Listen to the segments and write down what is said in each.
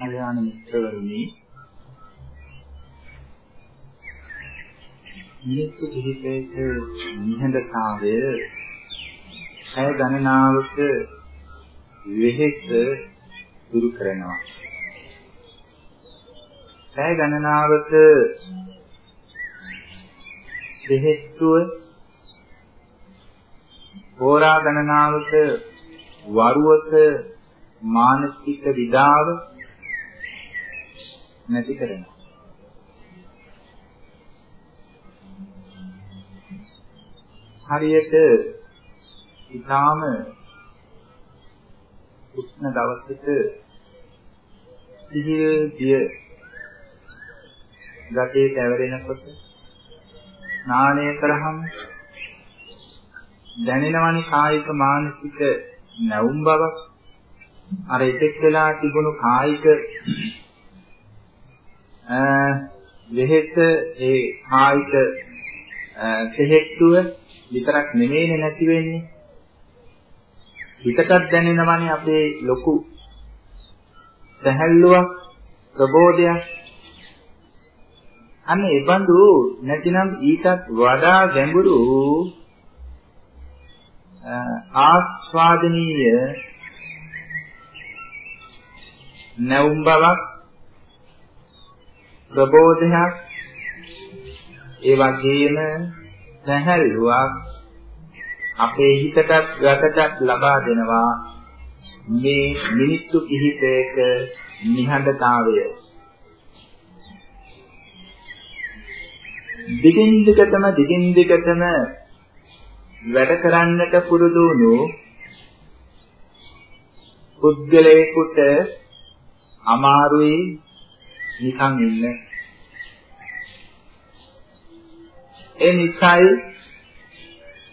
කල්‍යාණ මිත්‍රවරුනි මිනිත්තු කිහිපයක නිහඬතාවය ඇය ගණනාවක වෙහෙස දුරු කරනවා. ඇය ගණනාවක දෙහෙත්තුව හෝරා ගණනාවක වරුවක මානසික විඩාව නැති කරනවා. හරියට ඊටාම උෂ්ණ දවසක සිහිය දිය ගතේ කැවරෙනකොට ස්නානය කරාම දැනෙනවනි කායික මානසික නැවුම් බවක් අර එතෙක් වෙලා තිබුණු කායික වෙහෙස ඒ කායික තෙහෙට්ටුව විතරක් නෙමෙයිනේ නැති වෙන්නේ. හිතටත් දැනෙනවනේ අපේ ලොකු සැහැල්ලුවක් ප්‍රබෝධයක්. අන්න ඒ බඳු නැතිනම් ඊටත් වඩා ගැඹුරු ආස්වාදනීය නැවුම් බවක් ප්‍රබෝධයක්. ඒ වගේම සැහැල්ලුවක් අපේ හිතටත් ගතටත් ලබා දෙනවා මේ මිනිත්තු කිහිපයක නිහඬතාවය. දිගින් දිගටම දිගින් දිගටම වැඩ කරන්නට පුරුදු වුණු පුද්ගලයෙකුට අමාරුයි නිකන් ඉන්න. ඒ නිසායි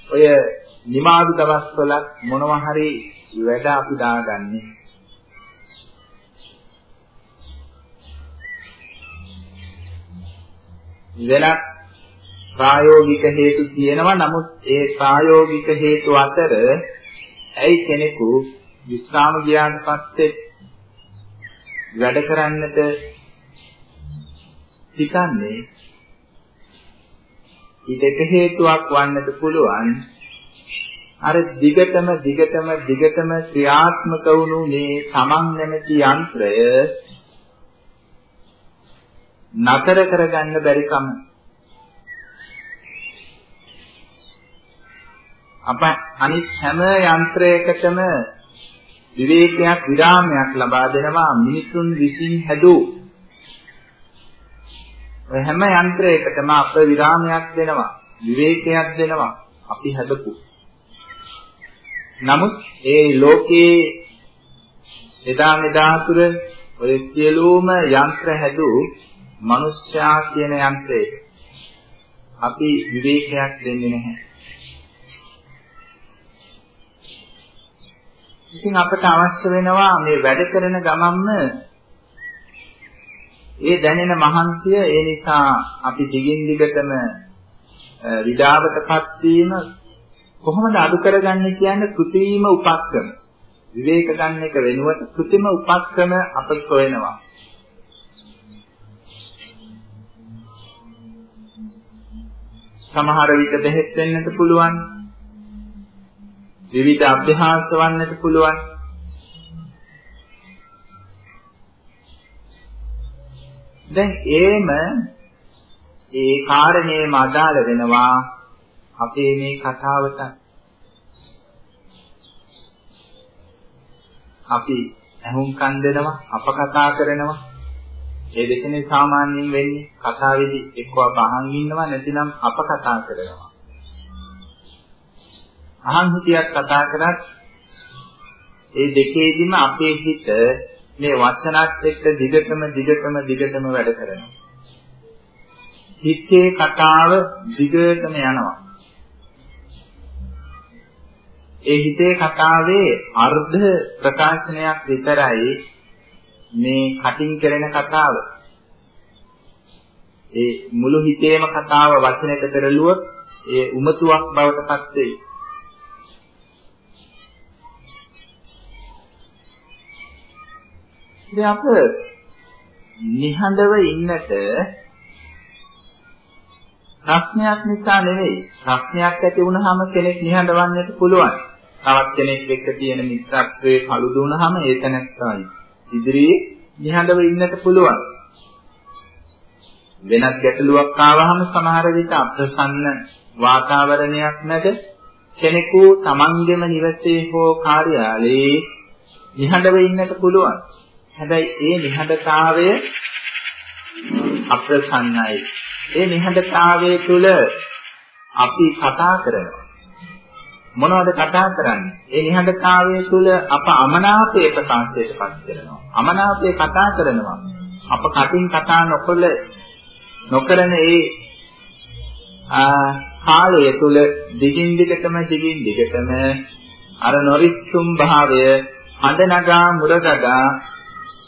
ඔය නිමාඩු දවස්වල මොනවා හරි වැඩ අපි දාගන්නේ. වෙනත් ප්‍රායෝගික හේතු තියෙනවා නමුත් ඒ ප්‍රායෝගික හේතු අතර ඇයි කෙනෙකු විස්රාම ගියාට පස්සේ වැඩ කරන්නට හිතන්නේ. ඊට හේතුවක් වන්නට පුළුවන්. අර දිගටම දිගටම දිගටම ක්‍රියාත්මක වුණු මේ සමන් නැමැති යන්ත්‍රය නතර කරගන්න බැරි කම. අප අනිත් හැම යන්ත්‍රයකටම විවේකයක් විරාමයක් ලබා දෙනවා මිනිසුන් විසින් හැදූ ඔය හැම යන්ත්‍රයකටම අප විරාමයක් දෙනවා විවේකයක් දෙනවා අපි හදපු. නමුත් ඒ ලෝකයේ එදා මෙදා තුර ඔය සියලුම යන්ත්‍ර හැදූ මනුෂ්‍යයා කියන යන්ත්‍රේ අපි විවේකයක් දෙන්නේ නැහැ. ඉතින් අපට අවශ්‍ය වෙනවා මේ වැඩ කරන ගමන්ම ඒ දැනෙන මහන්සිය ඒ නිසා අපි දිගින් දිගටම විඩාවටපත් වීම කොහොමද අඩු කරගන්නේ කියන්නේ කෘතිම උපක්‍රම. විවේක ගන්න එක වෙනුවට කෘතිම උපක්‍රම අප සොයනවා. සමහර විට බෙහෙත් වෙන්නත් පුළුවන්. විවිධ අභ්‍යාස වන්නට පුළුවන්. දැන් ඒම ඒ කාරණේම අදාළ වෙනවා අපේ මේ කතාවට. අපි ඇහුම්කන් දෙනවා, අප කතා කරනවා. ඒ දෙකනේ සාමාන්‍යයෙන් වෙන්නේ. කතාවේදී එක්ක අප අහන් ඉන්නවා නැතිනම් අප කතා කරනවා. අහන් හිතියක් කතා කරත් ඒ දෙකේදීම අපේ හිත මේ වචනත් එක්ක දිගටම දිගටම දිගටම වැඩ කරනවා. හිතේ කතාව දිගටම යනවා. ඒ හිතේ කතාවේ අර්ධ ප්‍රකාශනයක් විතරයි මේ කටින් කරන කතාව. ඒ මුළු හිතේම කතාව වචනයක පෙරළුවොත් ඒ උමතුවක් බවට පත් වෙයි. ඉතින් අප නිහඬව ඉන්නට ප්‍රශ්නයක් නිසා නෙවෙයි. ප්‍රශ්නයක් ඇති වුනහම කෙනෙක් නිහඬවන්නට පුළුවන්. තවත් කෙනෙක් එක්ක තියෙන මිත්‍රත්වයේ කලුදු වුනහම ඒක නැත්තයි. ඉදිරියේ නිහඬව ඉන්නට පුළුවන්. වෙනත් ගැටලුවක් ආවහම සමහර විට අප්‍රසන්න වාතාවරණයක් නැද කෙනෙකු තමන්ගේම නිවසේ හෝ කාර්යාලයේ නිහඬව ඉන්නට පුළුවන්. හැබැයි ඒ නිහඬතාවය අප්‍රසන්නයි. ඒ නිහඬතාවයේ තුල අපි කතා කරනවා. මොනවද කතා කරන්නේ? ඒ නිහඬතාවයේ තුල අප අමනාපයේ ප්‍රකාශයටපත් කරනවා. අමනාපයේ කතා කරනවා. අප කටින් කතා නොකළ නොකරන ඒ කාලය තුල දිගින් දිගටම දිගින් දිගටම අර නොරිස්සුම් භාවය හඳ නගා මුරගගා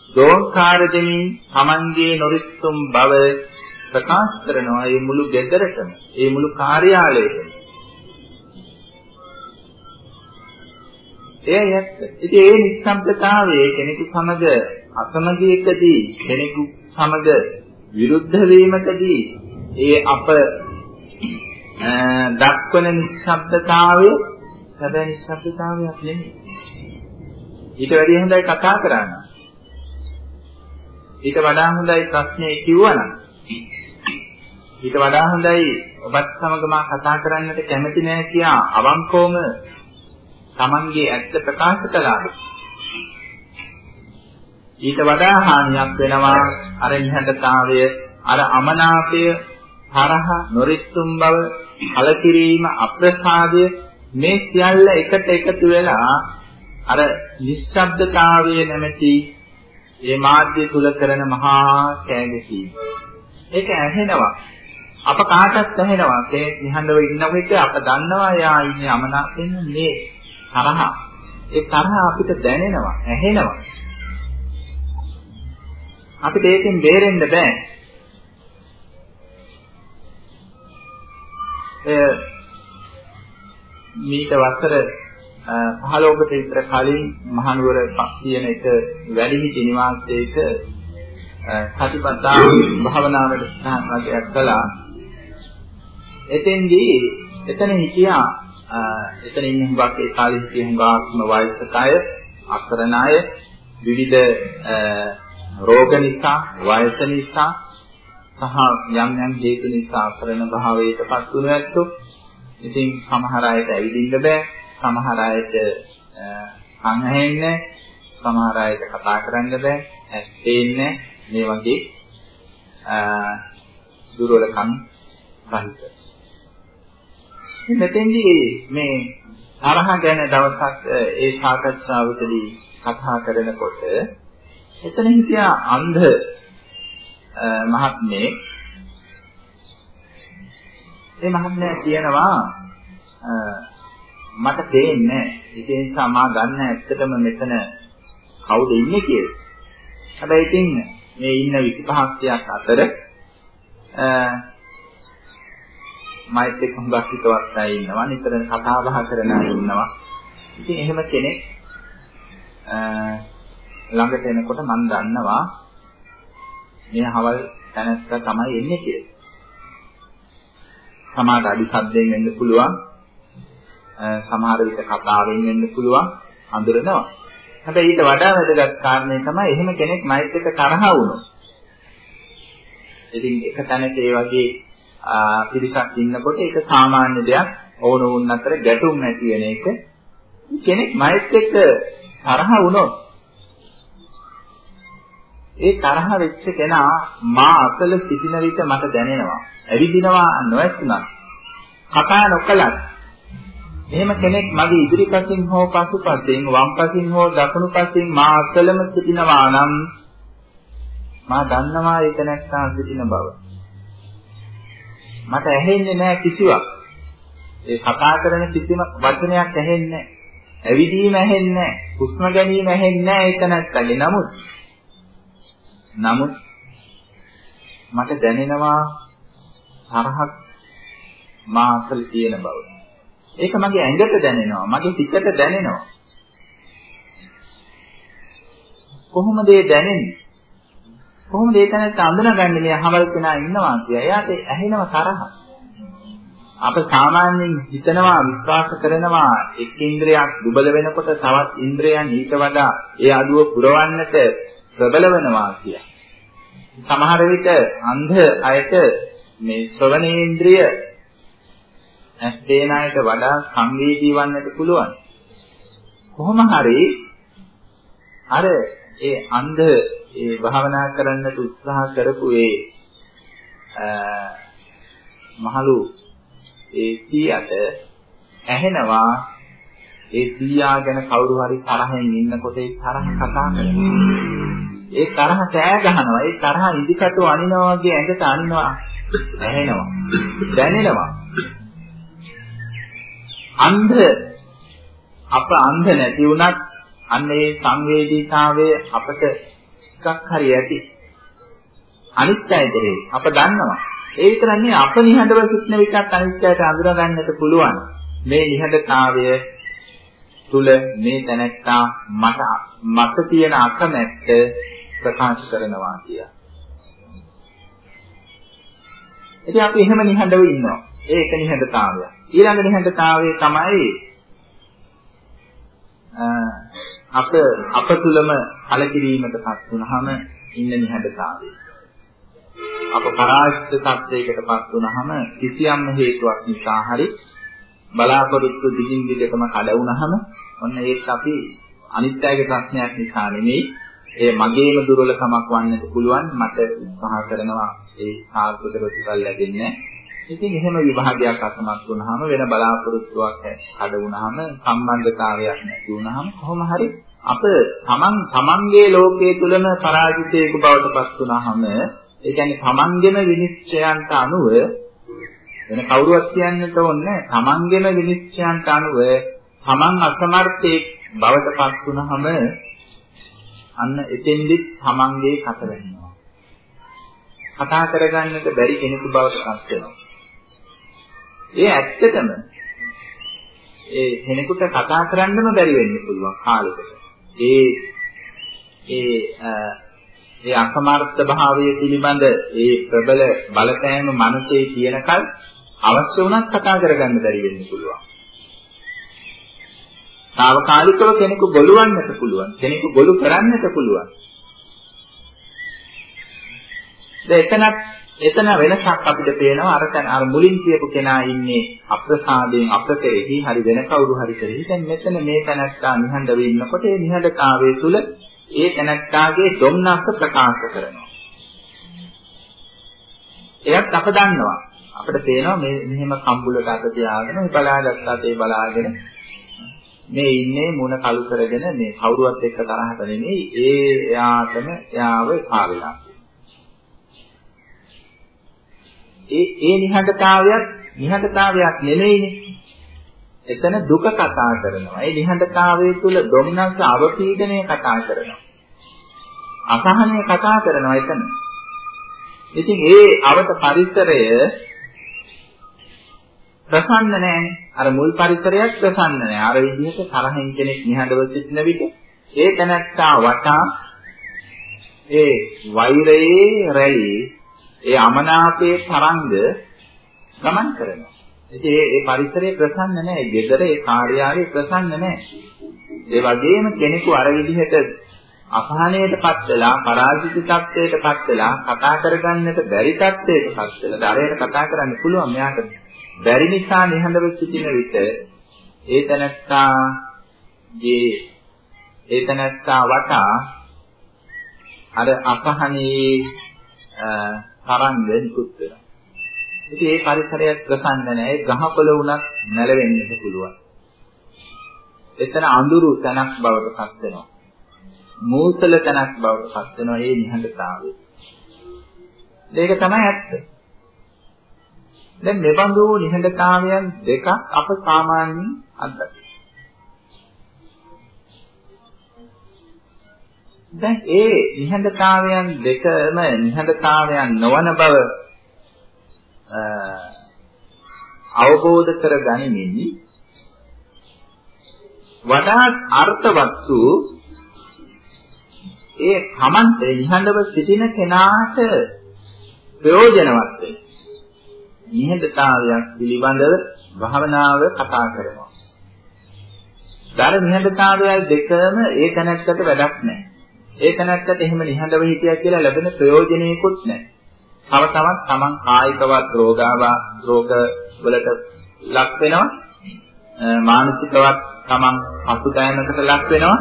දෝංකාර දෙමින් Tamanගේ නොරිස්සුම් බව ප්‍රකාශ කරනවා මේ මුළු ගෙදරටම මේ මුළු කාර්යාලයටම එය ඇත්ත. ඉතින් ඒ නිස්සබ්දතාවයේ කෙනෙකු සමග අසමගියකදී කෙනෙකු සමග විරුද්ධ වීමකදී ඒ අප දක්වන නිස්සබ්දතාවය සැබෑ නිස්සබ්දතාවයක් නෙමෙයි. ඊට වැඩිය හොඳයි කතා කරන්න. ඊට වඩා හොඳයි ප්‍රශ්නේ කිව්වනම්. ඊට වඩා හොඳයි ඔබත් සමග මා කතා කරන්නට කැමති නෑ කියා අවංකවම Tamanගේ ඇත්ත ප්‍රකාශ කළා. ඊට වඩා හානියක් වෙනවා අර නිහඬතාවය අර අමනාපය තරහ නොරිස්සුම් බව කලකිරීම අප්‍රසාදය මේ සියල්ල එකට එකතු වෙලා අර නිශ්ශබ්දතාවය නැමැති ඒ මාධ්‍ය තුල කරන මහා කෑගසීම. ඒක ඇහෙනවා. අප කාටත් ඇහෙනවා. ඒ නිහඬව ඉන්නකොට අප දන්නවා යා ඉන්නේ අමනාපෙන් මේ තරහ. ඒ තරහ අපිට දැනෙනවා, ඇහෙනවා. අපිට ඒකෙන් බේරෙන්න බෑ. එය මීට වසර 15කට විතර කලින් මහනුවර කියන එක වැඩිහිටි නිවාසයක සතිපට්ඨාන භාවනාවට සහභාගීයක් කළා. එතෙන්දී එතන හිටියා එතන ඉන්න හුඟක් ඒ කාලේ හිටිය හුඟක්ම වයසක අය, අකරණ අය, විවිධ රෝග නිසා, වයස නිසා සහ යම් යම් හේතු නිසා අකරණ භාවයට පත් වුණු ඇත්තෝ. ඉතින් සමහර අයට ඇවිදින්න බෑ, සමහර අයට කන් ඇහෙන්නේ, සමහර අයට කතා කරන්න බෑ, ඇස් පේන්නේ මේ වගේ දුර්වලකම් රහිත. මෙතෙන්දී මේ තරහ ගැන දවසක් ඒ සාකච්ඡාවකදී කතා කරනකොට එතන හිටියා අන්ධ මහත්මේ. ඒ මහත්මයා කියනවා මට තේන්නේ ඒ නිසා මා ගන්න ඇත්තටම මෙතන කවුද ඉන්නේ කියලා. හැබැයි ඉතින් මේ ඉන්න 25ක් අතර මයිත් එක්ක හුඟක් හිතවත් අය ඉන්නවා නිතර කතා බහ කරන අය ඉන්නවා ඉතින් එහෙම කෙනෙක් ළඟට එනකොට මම දන්නවා මේ හවල් තැනත්තා තමයි එන්නේ කියලා. සමහර අඩි සද්දෙන් වෙන්න පුළුවන්. සමහර විට කතාවෙන් වෙන්න පුළුවන්. අඳුරනවා. හැබැයි ඊට වඩා වැදගත් කාරණේ තමයි එහෙම කෙනෙක් මයිත් එක්ක තරහ වුණොත්. ඉතින් එක තැනක ඒ වගේ පිරිසක් ඉන්නකොට ඒක සාමාන්‍ය දෙයක් ඕන වුන් අතර ගැටුම් නැති වෙන එක කෙනෙක් මයිත් එක්ක තරහ වුණොත් ඒ තරහ වෙච්ච කෙනා මා අසල සිටින විට මට දැනෙනවා ඇවිදිනවා නොඇතුණත් කතා නොකලත් එහෙම කෙනෙක් මගේ ඉදිරිපසින් හෝ පසුපසින් වම් පසින් හෝ දකුණු පසින් මා අසලම සිටිනවා නම් මා දන්නවා ඒක නැත්නම් සිටින බව මට ඇහෙන්නේ නැහැ කිසිවක්. ඒ කතා කරන කිසිම වචනයක් ඇහෙන්නේ නැහැ. ඇවිදීම ඇහෙන්නේ නැහැ. හුස්ම ගැනීම ඇහෙන්නේ නැහැ ඒක නැත්තගේ. නමුත් නමුත් මට දැනෙනවා තරහක් මා අසල තියෙන බව. ඒක මගේ ඇඟට දැනෙනවා. මගේ හිතට දැනෙනවා. කොහොමද ඒ දැනෙන්නේ? කොහොමද ඒ තැනට අඳුනගන්නේ මේ අහවල් කෙනා ඉන්නවා කියලා? එයාට ඇහෙනව තරහ. අප සාමාන්‍යයෙන් හිතනවා විශ්වාස කරනවා එක් ඉන්ද්‍රයක් දුබල වෙනකොට තවත් ඉන්ද්‍රයන් ඊට වඩා ඒ අඩුව පුරවන්නට ප්‍රබල වෙනවා කියලා. සමහර විට අන්ධ අයට මේ ශ්‍රවණේන්ද්‍රිය ඇස් පේන අයට වඩා සංවේදී වන්නට පුළුවන්. කොහොම හරි අර ඒ අන්ධ ඒ භාවනා කරන්නට උත්සාහ කරපු ඒ මහලු ඒ සීයට ඇහෙනවා ඒ සීයා ගැන කවුරු හරි තරහෙන් ඉන්නකොට ඒ තරහ කතා කරනවා. ඒ තරහ කෑ ගහනවා. ඒ තරහ ඉදිකටු අනිනවා වගේ ඇඟට අනිනවා. ඇහෙනවා. දැනෙනවා. අන්ධ අප අන්ධ නැති වුණත් අන්න ඒ සංවේදීතාවය අපට එකක් හරි ඇති. අනිත් අයතරේ අප දන්නවා. ඒ විතරක් නෙවෙයි අප නිහඬව සිටින විටත් අනිත් අයට අඳුර ගන්නට පුළුවන්. මේ නිහඬතාවය තුල මේ දැනත්තා මට මට තියෙන අකමැත්ත ප්‍රකාශ කරනවා කියලා. ඉතින් අපි එහෙම නිහඬව ඉන්නවා. ඒක නිහඬතාවය. ඊළඟ නිහඬතාවය තමයි අප අප තුලම කලකිරීමකටපත් වුනහම ඉන්න නිහඬතාවය. අප පරාජිත තත්යකටපත් වුනහම කිසියම් හේතුවක් නිසා හරි බලාපොරොත්තු දිගින් දිගටම කඩ වුනහම ඔන්න ඒක අපි අනිත්‍යයේ ප්‍රශ්නයක් නිසා නෙමෙයි ඒ මගේම දුර්වලකමක් වන්නත් පුළුවන් මට උත්සාහ කරනවා ඒ සාර්ථක ප්‍රතිඵල ලැබෙන්නේ ඉතින් එහෙම විභාගයක් අසමත් වුනහම වෙන බලාපොරොත්තුවක් හද වුනහම සම්බන්ධතාවයක් නැති වුනහම කොහොම හරි අප තමන් තමන්ගේ ලෝකයේ තුලම පරාජිතයෙකු බවට පත් වුනහම ඒ කියන්නේ තමන්ගේම විනිශ්චයන්ට අනුව වෙන කවුරුවත් කියන්නට ඕනේ තමන්ගේම විනිශ්චයන්ට අනුව තමන් අසමර්ථයෙක් බවට පත් වුනහම අන්න එතෙන්දිත් තමන්ගේ කට වෙනවා. කතා කරගන්නට බැරි කෙනෙකු බවට පත් වෙනවා. ඒ ඇත්තටම ඒ කෙනෙකුට කතා කරන්නම බැරි වෙන්න පුළුවන් කාලෙකට. ඒ ඒ ඒ අසමර්ථ භාවය පිළිබඳ ඒ ප්‍රබල බලපෑම මනසේ තියෙනකල් අවශ්‍ය වුණත් කතා කරගන්න බැරි වෙන්න පුළුවන්. తాවකාලිකව කෙනෙකු බොලවන්නට පුළුවන්. කෙනෙකු බොලු කරන්නට පුළුවන්. දැන් එතන වෙනසක් අපිට පේනවා. අර තන අර මුලින් කියපු කෙනා ඉන්නේ අප්‍රසාදයෙන් අප්‍රකෙරෙහි හරි වෙන කවුරු හරි කෙරෙහි. දැන් මෙතන මේ තනත්තා නිහඬව ඉන්නකොට ඒ නිහඬතාවයේ තුල ඒ තනත්තාගේ ධම්නස්ස ප්‍රකාශ කරනවා. එයත් අප දන්නවා. අපිට පේනවා මේ මෙහෙම කම්බුලට අත තියාගෙන මේ බලාගත්තාට ඒ බලාගෙන මේ ඉන්නේ මුණ කලු කරගෙන මේ කවුරුවත් එක්ක තරහට නෙමෙයි. ඒ එයාටම එයාව පාවෙලා. ඒ ඒ නිහඬතාවයක් නිහඬතාවයක් නෙමෙයිනේ. එතන දුක කතා කරනවා. ඒ නිහඬතාවයේ තුල ධම්නස්ස අවපීඩනය කතා කරනවා. අසහනය කතා කරනවා එතන. ඉතින් ඒ අවත පරිසරය ප්‍රසන්න නැහැ. අර මුල් පරිසරයක් ප්‍රසන්න නැහැ. අර විදිහට තරහින් කෙනෙක් නිහඬව සිටින විට ඒ තැනත්තා වටා ඒ වෛරයේ රැළි ඒ අමනාපයේ තරංග ගමන් කරනවා. ඉතින් ඒ ඒ පරිසරය ප්‍රසන්න නැහැ. ගෙදර ඒ කාර්යාලය ප්‍රසන්න නැහැ. ඒ වගේම කෙනෙකු අර විදිහට අසහනයටපත් වෙලා පරාජිත තත්ත්වයටපත් වෙලා කතා කරගන්නට බැරි තත්ත්වයකටපත් වෙලා දරයට කතා කරන්න පුළුවන් මෙයාට බැරි නිසා නිහඬව සිටින විට ඒ තනත්තාගේ ඒ තනත්තා වටා අර අසහනයේ තරංග නිකුත් වෙනවා. ඉතින් ඒ පරිසරයක් ප්‍රසන්න නැහැ. ගහකොළ වුණත් නැලවෙන්නත් පුළුවන්. එතන අඳුරු තනක් බවට පත් වෙනවා. මූසල තනක් බවට පත් වෙනවා මේ නිහඬතාවය. ඒක තමයි ඇත්ත. දැන් මෙබඳු නිහඬතාවයන් දෙකක් අප සාමාන්‍යයෙන් අත්දකිනවා. දැන් ඒ නිහඬතාවයන් දෙකම නිහඬතාවයන් නොවන බව අවබෝධ කර ගනිමින් වඩාත් අර්ථවත් වූ ඒ තමන්ට නිහඬව සිටින කෙනාට ප්‍රයෝජනවත් වෙන නිහඬතාවයක් පිළිබඳව භාවනාව කතා කරනවා. දර නිහඬතාවයයි දෙකම ඒ තැනැත්තට වැඩක් නැහැ. ඒ තැනැත්තට එහෙම නිහඬව හිටියා කියලා ලැබෙන ප්‍රයෝජනෙකුත් නැහැ. තව තවත් තමන් කායිකවත් රෝගාවා රෝග වලට ලක් වෙනවා. මානසිකවත් තමන් අසුතෑමකට ලක් වෙනවා.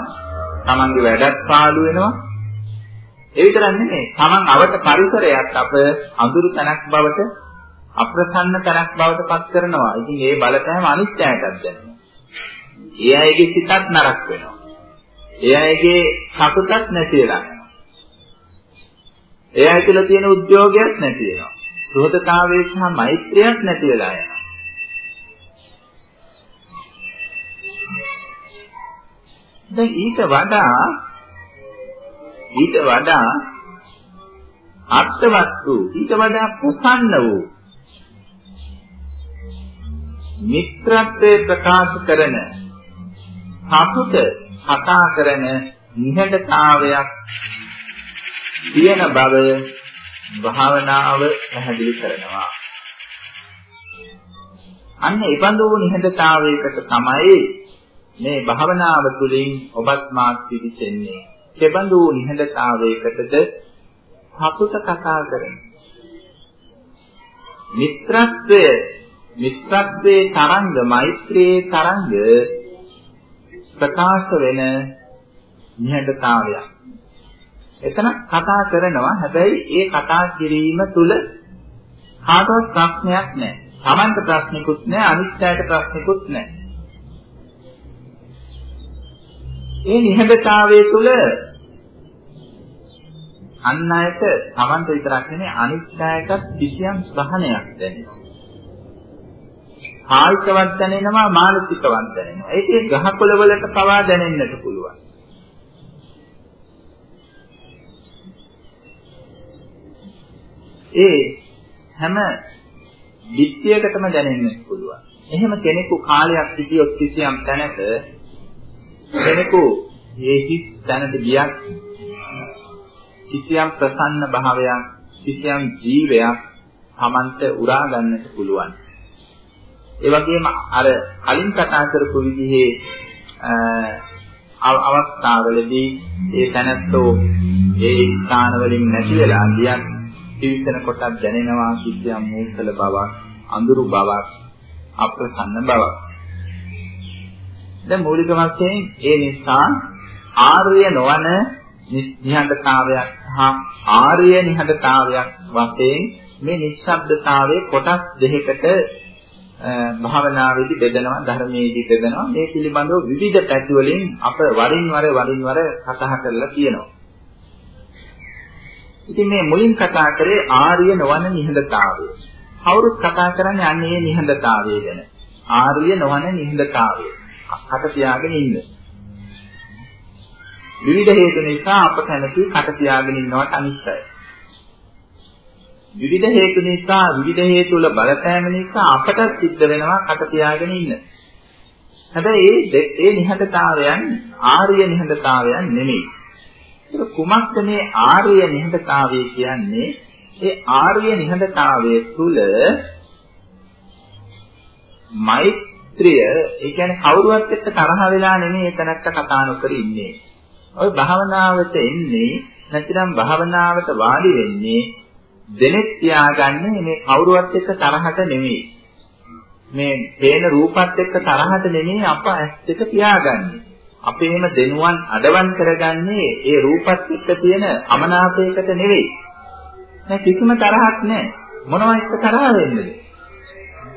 තමන්ගේ වැඩත් පාළු වෙනවා. ඒ විතරක් නෙමෙයි. තමන් අවට පරිසරයක් අප අඳුරු තැනක් බවට අප්‍රසන්න තැනක් බවට පත් කරනවා. ඉතින් ඒ බලපෑම අනිත්‍යයටත් දැනෙනවා. ඒ අයගේ සිතත් නරක වෙනවා. ඒ අයගේ සතුටක් නැති වෙලා යනවා. ඒ අය තුළ තියෙන උද්‍යෝගයක් නැති වෙනවා. සුහදතාවයේ සහ මෛත්‍රියක් නැති වෙලා යනවා. දැන් ඊට වඩා ඊට වඩා අර්ථවත් වූ ඊට වඩා ප්‍රසන්න වූ මිත්‍රත්වයේ ප්‍රකාශ කරන සතුට කතා කරන නිහඬතාවයක් තියෙන බව භාවනාව පැහැදිලි කරනවා. අන්න ඒ බඳු නිහඬතාවයකට තමයි මේ භාවනාව තුළින් ඔබත් මාත් පිළිසෙන්නේ. කෙබඳු නිහඬතාවයකටද සතුට කතා කරන්නේ. මිත්‍රත්වය මිත්‍රත්වයේ තරංග මෛත්‍රියේ තරංග ප්‍රකාශ වෙන නිහඬතාවයක්. එතන කතා කරනවා හැබැයි ඒ කතා කිරීම තුල කාටවත් ප්‍රශ්නයක් නැහැ. Tamanta ප්‍රශ්නිකුත් නැහැ අනිත්‍යයට ප්‍රශ්නිකුත් නැහැ. ඒ නිහඬතාවයේ තුල අන් අයට Tamanta විතරක් නෙමෙයි අනිත්‍යයටත් කිසියම් සහනයක් දැනෙනවා. කායිකවත් දැනෙනවා මානසිකවත් දැනෙනවා. ඒකේ ගහකොළ වලට පවා දැනෙන්නට පුළුවන්. ඒ හැම විත්‍යයකටම දැනෙන්න පුළුවන්. එහෙම කෙනෙකු කාලයක් සිටියොත් කිසියම් තැනක කෙනෙකු ඒ හිස් තැනට ගියත් කිසියම් ප්‍රසන්න භාවයක් කිසියම් ජීවයක් Tamante උරා ගන්නට පුළුවන්. ඒ වගේම අර කලින් කතා කරපු විදිහේ අවස්ථාවලදී ඒ තැනැත්තෝ ඒ ස්ථාන වලින් නැති වෙලා ගියත් පිවිසෙන කොටක් දැනෙනවා කිසියම් මූසල බවක් අඳුරු බවක් අප්‍රසන්න බවක්. දැන් මූලික වශයෙන් ඒ නිසා ආර්ය නොවන නිහඬතාවයක් හා ආර්ය නිහඬතාවයක් වශයෙන් මේ නිශ්ශබ්දතාවයේ කොටස් දෙකකට භාවනාවේදී බෙදනවා ධර්මයේදී බෙදනවා මේ පිළිබඳව විවිධ පැති වලින් අප වරින් වර වරින් වර කතා කරලා තියෙනවා. ඉතින් මේ මුලින් කතා කරේ ආර්ය නොවන නිහඬතාවය. කවුරුත් කතා කරන්නේ අන්නේ මේ නිහඬතාවය ගැන. ආර්ය නොවන නිහඬතාවය. කට තියාගෙන ඉන්න. විවිධ හේතු නිසා අප කැමති කට තියාගෙන ඉන්නවට අනිත්‍යයි. විවිධ හේතු නිසා විවිධ හේතු වල බලපෑම නිසා අපට සිද්ධ වෙනවා කට තියාගෙන ඉන්න. හැබැයි ඒ ඒ නිහඬතාවයන් ආර්ය නිහඬතාවයන් නෙමෙයි. ඒක කුමක්ද මේ ආර්ය නිහඬතාවය කියන්නේ? ඒ ආර්ය නිහඬතාවය තුල මෛත්‍රිය ඒ කියන්නේ කවුරුවත් එක්ක තරහ වෙලා නෙමෙයි එතනට කතා නොකර ඉන්නේ. ඔය භාවනාවට එන්නේ නැතිනම් භාවනාවට වාඩි වෙන්නේ දෙනෙක් තියාගන්නේ මේ කවුරුවත් එක්ක තරහට නෙමෙයි. මේ පේන රූපත් එක්ක තරහට නෙමෙයි අප ඇස් දෙක තියාගන්නේ. අපේම දෙනුවන් අඩවන් කරගන්නේ ඒ රූපත් එක්ක තියෙන අමනාපයකට නෙවෙයි. නෑ කිසිම තරහක් නෑ. මොනවා එක්ක තරහ වෙන්නේද?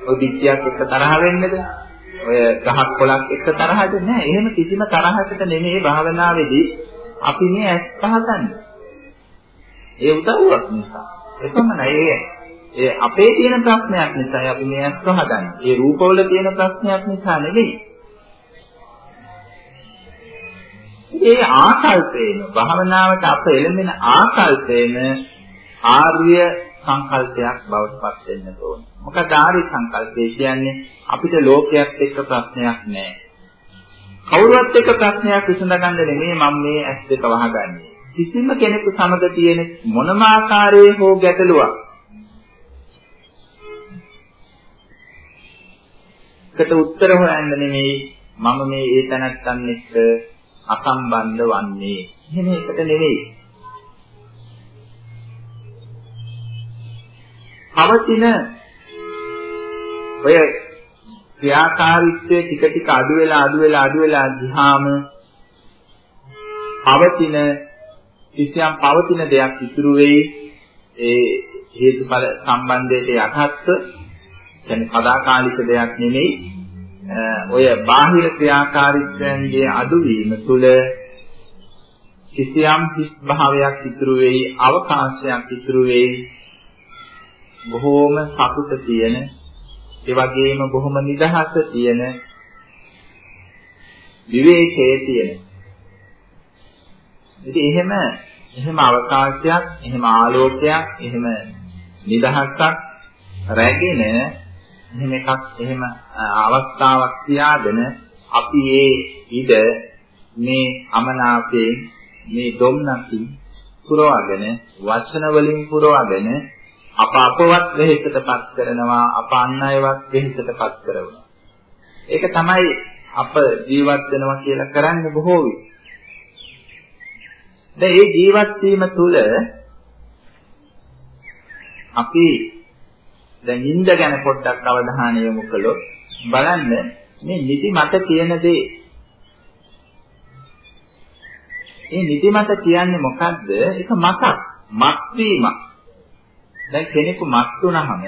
ඔය පිටියක් එක්ක තරහ වෙන්නේද? ඔය ගහක් කොළක් එක්ක තරහද නෑ. එහෙම කිසිම තරහකට නෙමෙයි භාවනාවේදී අපි මේ ඇස් පහසන්නේ. ඒ උදව්වක් නිසා. එපමණයි ඒ අපේ තියෙන ප්‍රශ්නයක් නිසා අපි මේ ඇස් වහගන්නේ. ඒ රූපවල තියෙන ප්‍රශ්නයක් නිසා නෙවෙයි. ඒ ආකල්පේන භාවනාවට අප එළඹෙන ආකල්පේන ආර්ය සංකල්පයක් බවට පත් වෙන්න ඕන. මොකද ආර්ය සංකල්පය කියන්නේ අපිට ලෝකයක් එක්ක ප්‍රශ්නයක් නැහැ. කවුරුවත් එක්ක ප්‍රශ්නයක් විසඳගන්න නෙමෙයි මම මේ ඇස් දෙක වහගන්නේ. කිසිම කෙනෙකු සමග තියෙන මොනම ආකාරයේ හෝ ගැටලුවක් කට උත්තර හොයන්න නෙමෙයි මම මේ ඒ තැනත්තන් එක්ක අසම්බන්ධ වන්නේ. එහෙම එකට නෙවෙයි. පවතින ඔය ක්‍රියාකාරීත්වයේ ටික ටික අඩු වෙලා අඩු වෙලා අඩු වෙලා ගියාම පවතින කිසියම් පවතින දෙයක් ඉතුරු වෙයි. ඒ හේතුඵල සම්බන්ධයට යටත්ව කියන්නේ සදාකාලික දෙයක් නෙමෙයි. ඔය බාහිර ක්‍රියාකාරීත්වයන්ගේ අඩුවීම තුළ කිසියම් හිස් භාවයක් ඉතුරු වෙයි අවකාශයක් ඉතුරු වෙයි. බොහෝම සතුට තියෙන ඒ වගේම බොහොම නිදහස තියෙන විවේකයේ තියෙන ඉතින් එහෙම එහෙම අවකාශයක් එහෙම ආලෝකයක් එහෙම නිදහසක් රැගෙන එහෙම එකක් එහෙම අවස්ථාවක් තියාගෙන අපි ඒ ඉඩ මේ අමනාපයෙන් මේ ධම්නකින් පුරවගෙන වචන වලින් පුරවගෙන අප අපවත් වෙහෙසටපත් කරනවා අප අන් අයවත් වෙහෙසටපත් කරනවා. ඒක තමයි අප ජීවත් වෙනවා කියලා කරන්නේ බොහෝ විට. දැන් මේ ජීවත් වීම තුළ අපි දැන් නිින්ද ගැන පොඩ්ඩක් අවධානය යොමු කළොත් බලන්න මේ නිදිමත කියන දේ මේ නිදිමත කියන්නේ මොකද්ද? ඒක මතක්, මත් වීමක්. දැන් කෙනෙකු මත් වුනහම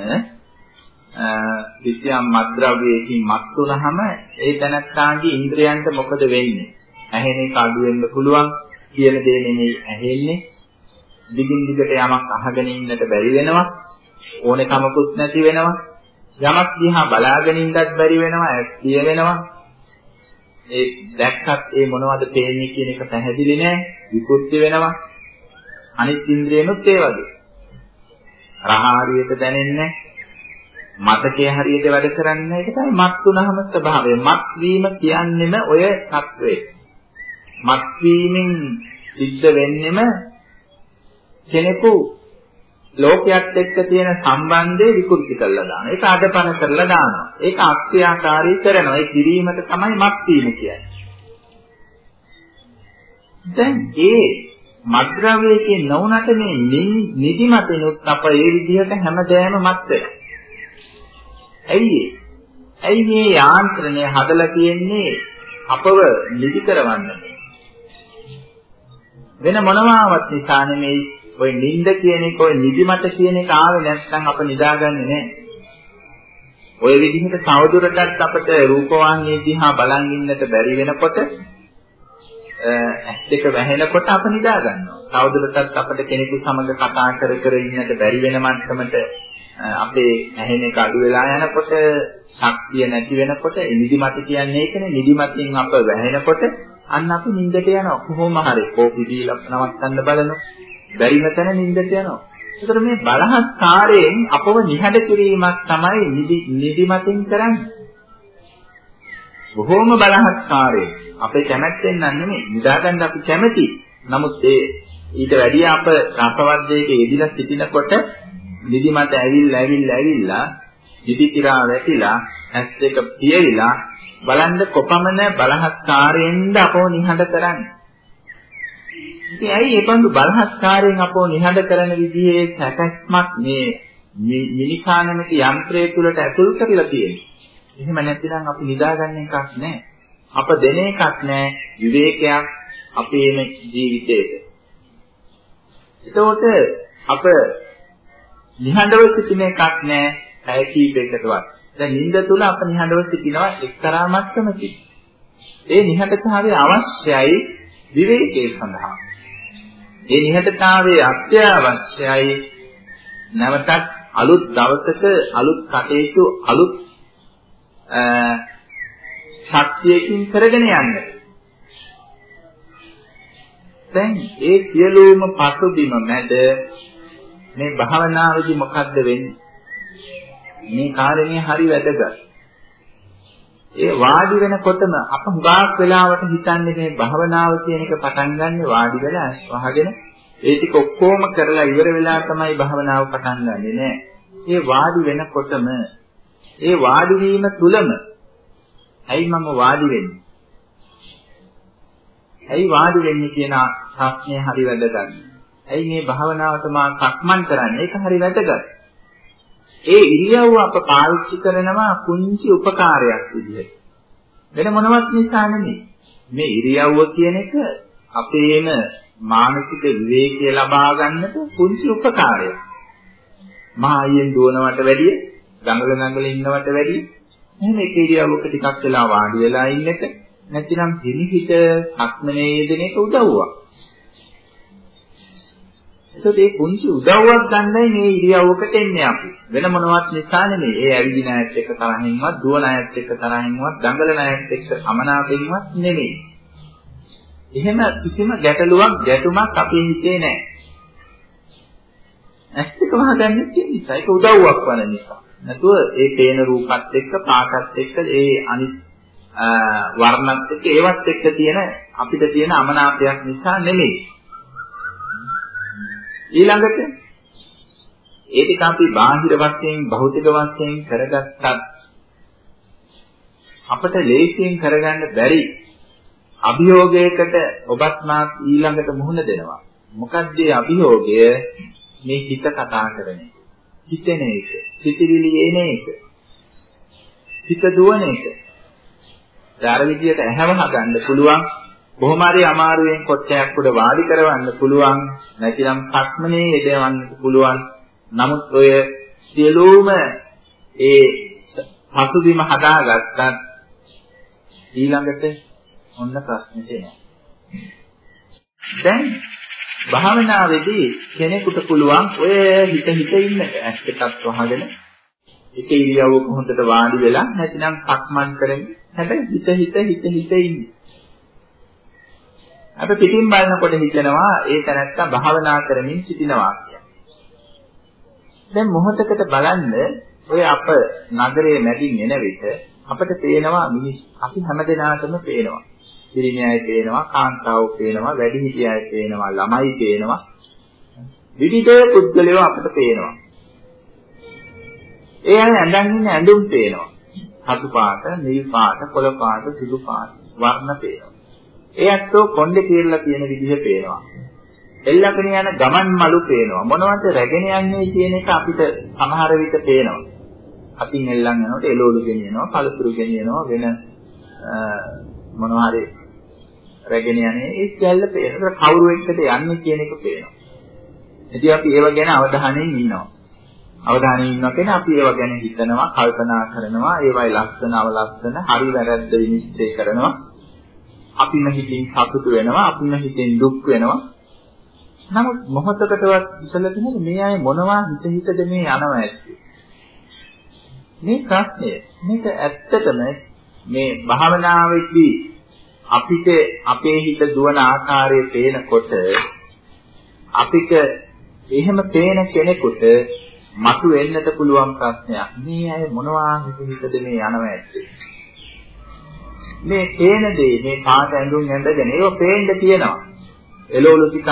විද්‍යා මත්ද්‍රව්‍යයෙන් මත් වුනහම ඒ තනත්තාගේ ඉන්ද්‍රයන්ට මොකද වෙන්නේ? ඇහෙන එක අඩු වෙන්න පුළුවන් කියන දේ නෙමෙයි ඇහෙන්නේ. දිගින් දිගට යමක් අහගෙන ඉන්නට බැරි වෙනවා. ඕනේ කමකුත් නැති වෙනවා. යමක් දිහා බලාගෙන ඉන්නත් බැරි වෙනවා, ඇස්තිය වෙනවා. ඒ දැක්කත් ඒ මොනවද පේන්නේ කියන එක පැහැදිලි නෑ. විකෘති වෙනවා. අනිත් ඉන්ද්‍රියනොත් ඒ වගේ. රහ හරියට දැනෙන්නේ මතකයේ හරියට වැඩ කරන්නේ නැහැ. ඒක තමයි මත් තුනහම ස්වභාවය. මත් වීම කියන්නේම ඔය தત્වේ. මත් වීමෙන් සිද්ධ වෙන්නෙම කෙනෙකු ලෝකයක් එක්ක තියෙන සම්බන්ධය විකෘති කරලා දානවා. ඒක අඩපණ කරලා දානවා. ඒක අක්‍රියාකාරී කරනවා. ඒ කිරීමට තමයි මත් වීම කියන්නේ. දැන් ඒ මද්ද්‍රව්‍යයේ නොඋනට මේ නිදිමතිනුත් අප ඒ විදිහට හැමදේම මත් වෙනවා. ඇයි ඇයි මේ යාන්ත්‍රණය හදලා තියෙන්නේ අපව නිදි කරවන්න වෙන මොනවාවත් නිසා නෙමෙයි ඔය නිින්ද කියන එක ඔය නිදිමත කියන එක ආවේ නැත්නම් අප නිදාගන්නේ නැහැ. ඔය විදිහට තවදුරටත් අපිට රූපවාහිනිය දිහා බලන් ඉන්නට බැරි වෙනකොට ඇස් දෙක වැහෙනකොට අප නිදා ගන්නවා. තවදුරටත් අපිට කෙනෙකු සමග කතා කර කර ඉන්නට බැරි වෙන මට්ටමට අපේ ඇහෙන එක අඩු වෙලා යනකොට ශක්තිය නැති වෙනකොට නිදිමත කියන්නේ ඒකනේ නිදිමතින් අප වැහෙනකොට අන්න අපි නිින්දට යනවා කොහොම හරි කෝපි දීලා නවත්තන්න බලනවා බැරිම තැන නිින්දට යනවා. ඒතර මේ බලහත්කාරයෙන් අපව නිහඬ කිරීමක් තමයි නිදි නිදිමතින් කරන්නේ. බොහෝම බලහත්කාරයෙන් අපේ කැමැත්තෙන් නම් නෙමෙයි නිදාගන්න අපි කැමැති. නමුත් ඒ ඊට වැඩිය අප රසවද්දයක යෙදිලා සිටිනකොට නිදිමත ඇවිල්ලා ඇවිල්ලා ඇවිල්ලා නිදි කිරා වැටිලා ඇස් දෙක පියවිලා බලන්න කොපමණ බලහත්කාරයෙන්ද අපව නිහඬ කරන්නේ. ඉතින් ඇයි මේ බඳු බලහත්කාරයෙන් අපෝ නිහඬ කරන විදිහේ සැකස්මක් මේ මිනිකානමික යන්ත්‍රය තුළට ඇතුල් කරලා තියෙන්නේ. එහෙම නැතිනම් අපි නිදාගන්න එකක් නැහැ. අප දෙන එකක් නැහැ විවේකයක් අපේම ජීවිතේට. එතකොට අප නිහඬව සිටින එකක් නැහැ ඇය කීපයකටවත්. දැන් නිින්ද තුල අප නිහඬව සිටිනවා එක්තරා මට්ටමකින්. ඒ නිහඬතාවය අවශ්‍යයි විවේකයේ සඳහා. ඒ නිහඬතාවයේ අත්‍යවශ්‍යයි නැවතත් අලුත් දවසක අලුත් කටයුතු අලුත් ශක්තියකින් කරගෙන යන්න. දැන් ඒ සියලුම පසුබිම මැද මේ භාවනාවේදී මොකද්ද වෙන්නේ? මේ කාරණේ හරි වැදගත්. ඒ වාඩි වෙනකොටම අප හුඟක් වෙලාවට හිතන්නේ මේ භවනාව කියන එක පටන් ගන්න වාඩි වෙලා වහගෙන ඒ ටික ඔක්කොම කරලා ඉවර වෙලා තමයි භවනාව පටන් ගන්නෙ නෑ. ඒ වාඩි වෙනකොටම ඒ වාඩි වීම තුලම ඇයි මම වාඩි වෙන්නේ? ඇයි වාඩි වෙන්නේ කියන ප්‍රශ්නය හරි වැදගත්. ඇයි මේ භාවනාවට මා සක්මන් කරන්නේ? ඒක හරි වැදගත්. ඒ ඉරියව්ව අප පාවිච්චි කරනවා කුංචි උපකාරයක් විදිහට. වෙන මොනවත් නිසා නෙමෙයි. මේ ඉරියව්ව කියන එක අපේම මානසික විවේකය ලබා ගන්නට කුංචි උපකාරයක්. මහායෙන් දුවනවට වැඩිය, දඟල දඟල ඉන්නවට වැඩිය එහෙම එක ඉරියව්වක ටිකක් වෙලා වාඩි වෙලා ඉන්නක නැතිනම් හිමිහිට සක්මනේ යෙදෙන එක උදව්වක්. ඒකත් ඒ පුංචි උදව්වක් ගන්නයි මේ ඉරියව්වකට එන්නේ අපි. වෙන මොනවත් නිසා නෙමෙයි. ඒ ඇවිදින අයත් එක්ක තරහින්වත්, දුවන අයත් එක්ක තරහින්වත්, දඟලන අයත් එක්ක අමනාපෙන්වත් නෙමෙයි. එහෙම කිසිම ගැටලුවක්, ගැටුමක් අපේ හිතේ නැහැ. ඇස් දෙක වහගන්නේ තියෙන නිසා. ඒක උදව්වක් වන නිසා. නැතුව ඒ පේන රූපත් එක්ක, පාටත් එක්ක, ඒ අනිත් වර්ණත් එක්ක ඒවත් එක්ක තියෙන අපිට තියෙන අමනාපයක් නිසා නෙමෙයි. ඊළඟට ඒ ටික අපි බාහිර වශයෙන් භෞතික වශයෙන් කරගත්තත් අපට ලේසියෙන් කරගන්න බැරි අභියෝගයකට ඔබත් මාත් ඊළඟට මුහුණ දෙනවා. මොකද්ද ඒ අභියෝගය? මේ හිත කතා කරන එක. හිතෙන එක. සිතිවිලි එන එක. හිත දුවන එක. අර විදියට ඇහැවහ ගන්න පුළුවන් කොහොම හරි අමාරුවෙන් කොටයක් උඩ වාඩි කරවන්න පුළුවන් නැතිනම් සක්මනේ යෙදවන්න පුළුවන්. නමුත් ඔය සියලුම ඒ පසුබිම හදාගත්තත් ඊළඟට ඔන්න ප්‍රශ්නෙට එනවා දැන් භාවනාවේදී කෙනෙකුට පුළුවන් ඔය හිත හිත ඉන්න ඇස් එකක් වහගෙන එක ඉරියව්වක හොඳට වාඩි වෙලා නැතිනම් සක්මන් කරමින් හැබැයි හිත හිත හිත හිත ඉන්නේ. අපි පිටින් බලනකොට හිතනවා ඒ තැනත්තා භාවනා කරමින් සිටිනවා කියලා. දැන් මොහොතකට බලන්න ඔය අප නගරයේ මැදින් එන විට අපිට පේනවා මිනිස් අපි හැමදෙනාටම පේනවා. පිරිමි අය පේනවා, කාන්තාවෝ පේනවා, වැඩිහිටි අය පේනවා, ළමයි පේනවා. විවිධ පුද්ගලයෝ අපිට පේනවා. ඒ අය ඇඳන් ඉන්න ඇඳුම් පේනවා. හතු පාට, නිල් පාට, කොළ පාට, සුදු පාට වර්ණ පේනවා. ඒ ඇත්තෝ කොණ්ඩේ කියලා තියෙන විදිහ පේනවා. එල්ලගෙන යන ගමන් මලු පේනවා. මොනවද රැගෙන යන්නේ කියන එක අපිට සමහර විට පේනවා. අතින් එල්ලන් යනකොට එළවලු ගෙනියනවා, පළතුරු ගෙනියනවා, වෙන මොනවා හරි රැගෙන යන්නේ ඒ සියල්ල පේනවා. කවුරු එක්කද යන්නේ කියන එක පේනවා. ඉතින් අපි ඒව ගැන අවධානයෙන් ඉන්නවා. අවධානයෙන් ඉන්නවා කියන්නේ අපි ඒව ගැන හිතනවා, කල්පනා කරනවා, ඒවයි ලක්ෂණ අවලක්ෂණ හරි වැරද්ද විනිශ්චය කරනවා. අපිම හිතින් සතුට වෙනවා අපිම හිතෙන් දුක් වෙනවා. නමුත් මොහොතකටවත් ඉතල තියෙන මේ අය මොනවා හිත හිතද මේ යනවා ඇත්තේ? මේ ප්‍රශ්නය මේක ඇත්තටම මේ භාවනාවේදී අපිට අපේ හිත දුවන ආකාරය පේනකොට අපිට එහෙම පේන කෙනෙකුට මතු වෙන්නට පුළුවන් ප්‍රශ්නයක්. මේ අය මොනවා හිත හිතද මේ යනවා ඇත්තේ? මේ පේන දේ මේ පාට ඇඳුම් ඇඳගෙන ඒක පේන්න තියෙනවා. එළවලු ටිකක්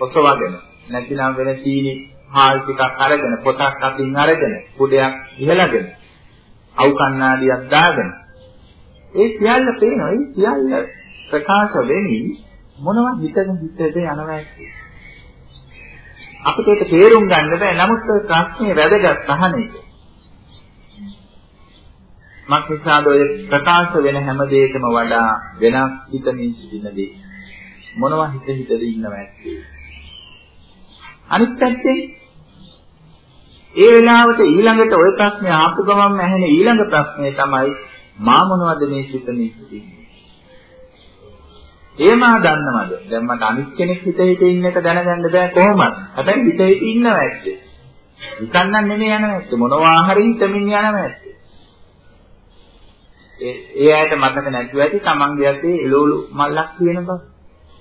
ඔසවගෙන නැතිනම් වෙන සීනි හාල් ටිකක් අරගෙන පොතක් අතින් අරගෙන කුඩයක් ඉහළගෙන අවු කණ්ණාඩියක් දාගෙන ඒ සියල්ල පේනවා. ඒ සියල්ල ප්‍රකාශ වෙමින් මොනවා හිතගෙන හිතේද යනවා අපිට ඒක තේරුම් ගන්න බෑ. නමුත් ප්‍රශ්නේ වැදගත් අහන එක. මක්නිසාද ඔය ප්‍රකාශ වෙන හැම දෙයකම වඩා වෙනස් හිතමින් සිටින දේ. මොනවා හිත හිතද ඉන්නව ඇත්තේ? අනිත් පැත්තෙන් ඒ වෙලාවට ඊළඟට ওই ප්‍රශ්නේ ආපු ගමන්ම ඇහෙන ඊළඟ ප්‍රශ්නේ තමයි මා මොනවද මේ සිතමින් සිටින්නේ? ඒ මා දන්නවද? දැන් මට අනිත් කෙනෙක් හිත හිත ඉන්න එක දැනගන්න බෑ කොහොමද හැබැයි හිත හිත ඉන්නව ඇත්තේ. හිතන්න නෙමෙයි යනවා ඇත්තේ. මොනවා හරි හිතමින් යනවා ඇත්තේ. ඒ ඇයට මතක නැතුව ඇති තමන්ගේ අතේ එළවලු මල්ලක් තියෙන බව.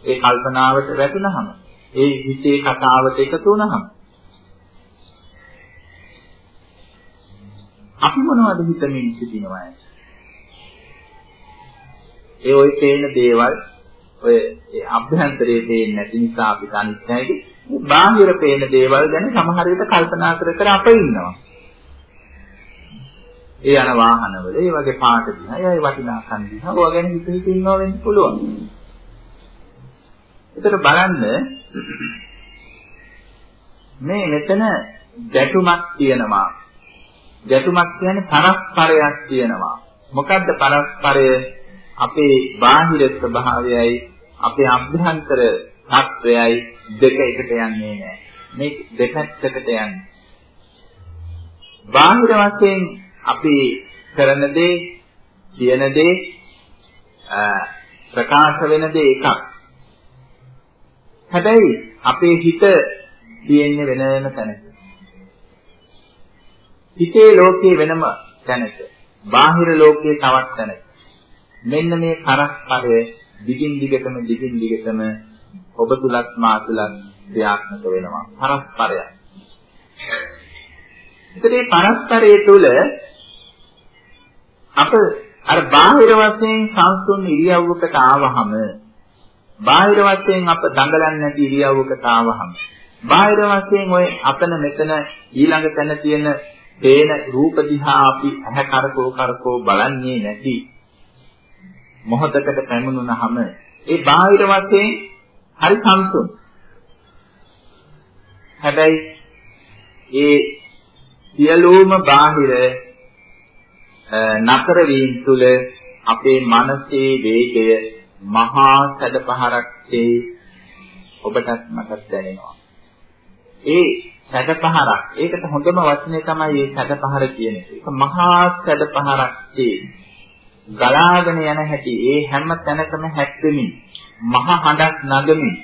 ඒ කල්පනාවට වැටුනහම, ඒ හිතේ කතාවට එකතු වුනහම අපි මොනවද හිතමින් සිටිනවද? ඒ ওই පේන දේවල් ඔය අභ්‍යන්තරයේ පේන්නේ නැති නිසා අපි දන්නේ නැහැ. බාහිර පේන දේවල් ගැන සමහර විට කල්පනා කර කර අප ඉන්නවා. ඒ යන වාහනවල ඒ වගේ පාට දිහා, ඒ වටිනාකම් දිහා ඔය ගැන හිත හිත ඉන්නවා වෙන්න පුළුවන්. ඒතර බලන්න මේ මෙතන ගැටුමක් තියෙනවා. ගැටුමක් කියන්නේ පරස්පරයක් තියෙනවා. මොකද්ද පරස්පරය? අපේ බාහිර ස්වභාවයයි අපේ අභ්‍යන්තර තත්වයයි දෙක එකට යන්නේ නැහැ. මේ දෙකකට යන්නේ. බාහිර වශයෙන් අපි කරන දේ, කියන දේ, ප්‍රකාශ වෙන දේ එකක්. හැබැයි අපේ හිත තියෙන්නේ වෙන වෙන තැනක. හිතේ ලෝකේ වෙනම තැනක. බාහිර ලෝකේ තවත් තැනක. මෙන්න මේ පරස්පරය දිගින් දිගටම දිගින් දිගටම ඔබ තුලත් මා තුලත් ක්‍රියාත්මක වෙනවා. පරස්පරය. ඉතින් මේ පරස්පරයේ තුල අප අර බාහිර වශයෙන් සංසුන් ඉරියව්වකට ආවහම බාහිර වශයෙන් අප දඟලන්නේ නැති ඉරියව්වකට ආවහම බාහිර වශයෙන් ඔය අතන මෙතන ඊළඟ තැන තියෙන පේන රූප දිහා අපි ඇහැ කරකෝ කරකෝ බලන්නේ නැති මොහොතකට පැමුණුනහම ඒ බාහිර වශයෙන් හරි සම්සුන් හැබැයි ඒ සියලුම බාහිර නතර වීම තුළ අපේ මනසේ වේගය මහා සැඩපහරක් ඔබටත් මටත් දැනෙනවා. ඒ සැඩපහරක් ඒකට හොඳම වචනේ තමයි මේ සැඩපහර කියන එක. ඒක මහා සැඩපහරක් ගලාගෙන යන හැටි ඒ හැම තැනකම හැප්පෙමින් මහ හඬක් නගමින්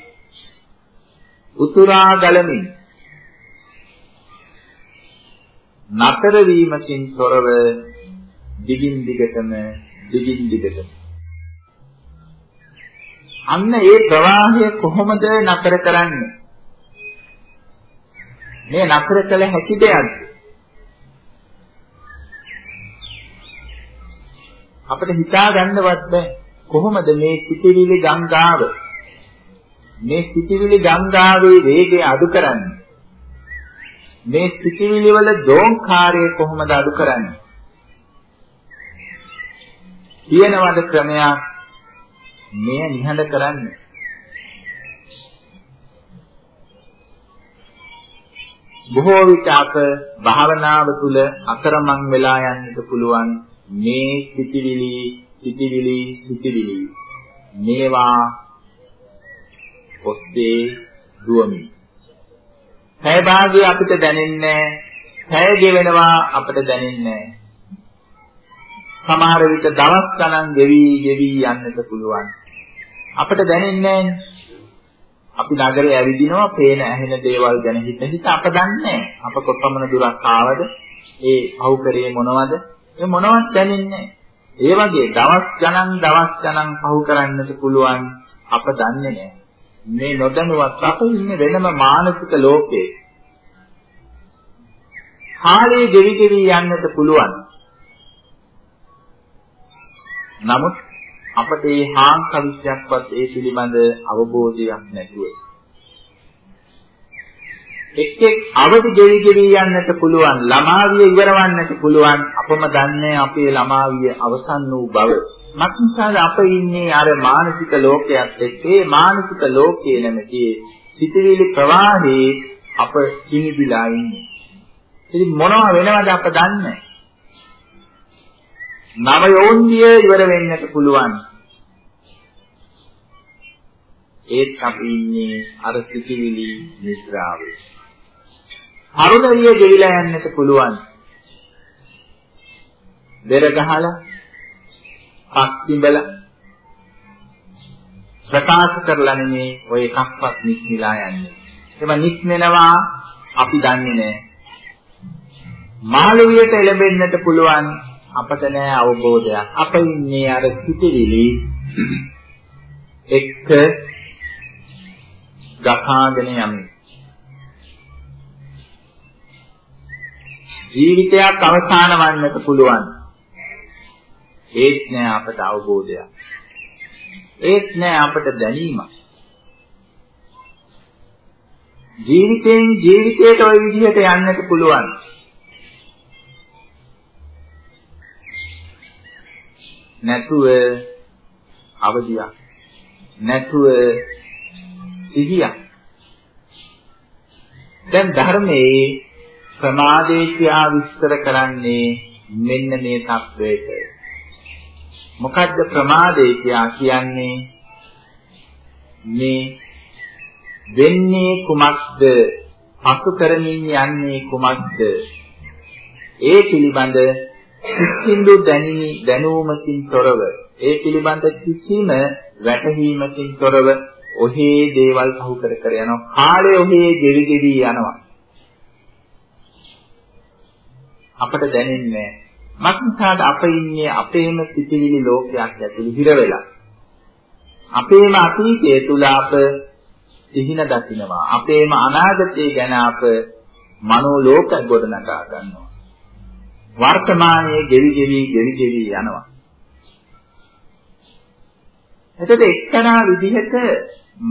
උතුරා ගලමින් නතර වීමකින් තොරව දිගින් දිගටම දිගින් දිගටම. අන්න ඒ ප්‍රවාහය කොහොමද නතර කරන්නේ? මේ නතර කළ හැකි දෙයක්ද? අපිට හිතා ගන්නවත් බෑ. කොහොමද මේ සිතිවිලි ගංගාව? මේ සිතිවිලි ගංගාවේ වේගය අඩු කරන්නේ? මේ සිතිවිලි වල දෝංකාරය කොහොමද අඩු කරන්නේ? කියනවද ක්‍රමයක් මෙය නිහඬ කරන්න. බොහෝ විට අප භාවනාව තුළ අතරමං වෙලා යන්නට පුළුවන් මේ සිටිවිලි සිටිවිලි සිටිවිලි මේවා ඔස්සේ දුවමි. පැය භාගය අපිට දැනෙන්නේ පැය ගෙවෙනවා අපිට දැනෙන්නේ සමහර විට දවස් ගණන් ගෙවි ගෙවි යන්නට පුළුවන්. අපිට දැනෙන්නේ අපි නගරේ ඇවිදිනවා, පේන ඇහෙන දේවල් ගැන හිත හිත අප දන්නේ අප කොපමණ දුරක් ආවද, ඒ පහුකරේ මොනවද? ඒ මොනවත් දැනෙන්නේ ඒ වගේ දවස් ගණන් දවස් ගණන් පහු කරන්නට පුළුවන් අප දන්නේ නැහැ. මේ නොදැනුවත් අප ඉන්නේ වෙනම මානසික ලෝකේ. කාලේ ගෙවි ගෙවි යන්නට පුළුවන්. නමුත් අපට මේ හාංක විශ්යක්වත් ඒ පිළිබඳ අවබෝධයක් නැතුව එක් එක් අවදි ගෙවි ගෙවි යන්නට පුළුවන් ළමාවිය ඉවරවන්නට පුළුවන් අපම දන්නේ අපේ ළමාවිය අවසන් වූ බව. මක්නිසාද අප ඉන්නේ අර මානසික ලෝකයක් එක්ක? ඒ මානසික ලෝකයේ නැමැති සිතිවිලි ප්‍රවාහේ අප කිනිබිලා ඉන්නේ. ඉතින් මොනව වෙනවද අප දන්නේ? නව යෝන්දිය ඉවර වෙන්නට පුළුවන්. ඒත් අපි ඉන්නේ අර සිසිවිලි නිද්‍රාවේ. හරුණවිය ගෙවිලා යන්නට පුළුවන්. දෙර ගහලා පස්තිඹල ප්‍රකාශ කරලා නෙමේ ඔය එකක්වත් නික්මිලා යන්නේ. ඒවා නික්මෙනවා අපි දන්නේ නැහැ. මාළුවියට එළඹෙන්නට පුළුවන් අපට නෑ අවබෝධයක්. අප ඉන්නේ අර සිටිවිලි එක්ක ගහාගෙන යමින්. ජීවිතයක් අවසන් වන්නට පුළුවන්. ඒත් නෑ අපට අවබෝධයක්. ඒත් නෑ අපට දැනීමක්. ජීවිතයෙන් ජීවිතයට ওই විදිහට යන්නට පුළුවන්. නැතුව අවදියක්. නැතුව සිහියක්. දැන් ධර්මයේ සමාධේ කියා විස්තර කරන්නේ මෙන්න මේ தത്വයට මොකද්ද ප්‍රමාදේ කියා කියන්නේ? මේ වෙන්නේ කුමක්ද? අසු කරමින් යන්නේ කුමක්ද? ඒ පිළිබඳ කිසිඳු දැනිමි දැනුමකින් තොරව ඒ පිළිබඳ කිසිම වැටහීමකින් තොරව ඔහේ දේවල් පහු කර කර යනවා. කාලය ඔහේ ගෙවි ගෙවි යනවා. අපට දැනෙන්නේ මක්නිසාද අප ඉන්නේ අපේම සිතිවිලි ලෝකයක් ඇතුළේ හිර වෙලා. අපේම අතීතයේ තුල අප සිහින දකින්නවා අපේම අනාගතය ගැන අප මනෝ ලෝක ගොඩනගා ගන්නවා. වර්තමානයේ ගෙවි ගෙවි ගෙවි ගෙවි යනවා. එතකොට එක්තරා විදිහට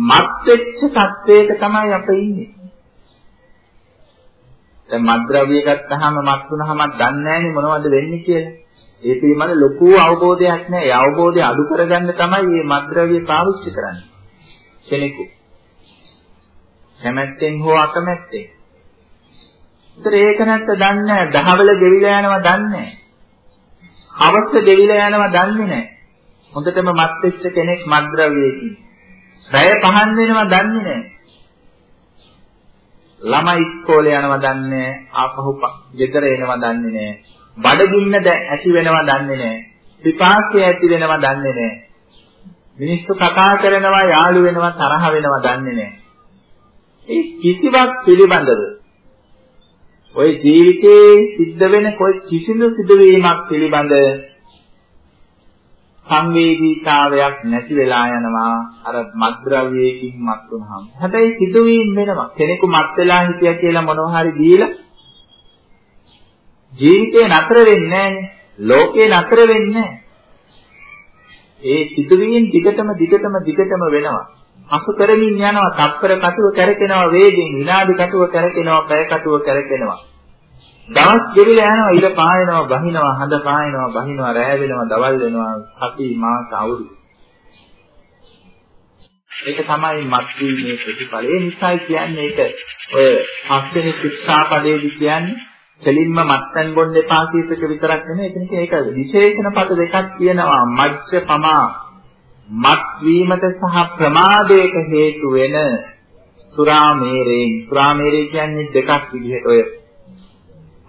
මත් වෙච්ච තත්වයක තමයි අප ඉන්නේ. දැන් මත්ද්‍රව්‍ය ගත්තාම මත් වුණාම දන්නේ නැහැනේ මොනවද වෙන්නේ කියලා. ඒ පිළිබඳ ලොකු අවබෝධයක් නැහැ. ඒ අවබෝධය අඩු කරගන්න තමයි මේ මත්ද්‍රව්‍ය පාවිච්චි කරන්නේ. කෙනෙකු. කැමැත්තෙන් හෝ අකමැත්තෙන්. ඒතර ඒක නැත්ත දන්නේ නැහැ. දහවල ගෙවිලා යනවා දන්නේ නැහැ. හවස ගෙවිලා යනවා දන්නේ නැහැ. හොඳටම මත් වෙච්ච කෙනෙක් මත්ද්‍රව්‍යයකින්. රැය පහන් වෙනවා දන්නේ නැහැ. ළමයි ඉස්කෝලේ යනවා දන්නේ නැහැ. ආපහු ගෙදර එනවා දන්නේ නැහැ. බඩගින්න ඇති වෙනවා දන්නේ නැහැ. පිපාසය ඇති වෙනවා දන්නේ නැහැ. මිනිස්සු කතා කරනවා යාළු වෙනවා තරහ වෙනවා දන්නේ නැහැ. ඒ කිසිවක් පිළිබඳව ඔය ජීවිතේ සිද්ධ වෙන કોઈ කිසිදු සිදුවීමක් පිළිබඳ සංවේදීතාවයක් නැති වෙලා යනවා අර මත්ද්‍රව්‍යයකින් මත් වුනහම. හැබැයි සිදුවීම් වෙනවා. කෙනෙකු මත් වෙලා හිටියා කියලා මොනවා හරි දීලා ජීවිතේ නතර වෙන්නේ නැහැ. ලෝකේ නතර වෙන්නේ ඒ සිදුවීම් දිගටම දිගටම දිගටම වෙනවා. අසු කරමින් යනවා තප්පර කටුව කැරකෙනවා වේගෙන් විනාඩි කටුව කැරකෙනවා පැය කටුව කැරකෙනවා. දවස් ගෙවිලා යනවා ඉර පායනවා බහිනවා හඳ පායනවා බහිනවා රැය වෙනවා දවල් වෙනවා සති මාස අවුරුදු. ඒක තමයි මත්වීමේ ප්‍රතිඵලය. ඒ නිසායි කියන්නේ ඒක ඔය පස්වෙනි ශික්ෂාපදයේදී කියන්නේ දෙලින්ම මත්යන් බොන්න එපා කියප එක විතරක් නෙමෙයි. ඒක ඒක විශේෂණ පද දෙකක් තියෙනවා මජ්ජ පමා මත් වීමට සහ ප්‍රමාදයට හේතු වෙන සුරාමේරයෙන් සුරාමේරය කියන්නේ දෙකක් විදිහට ඔය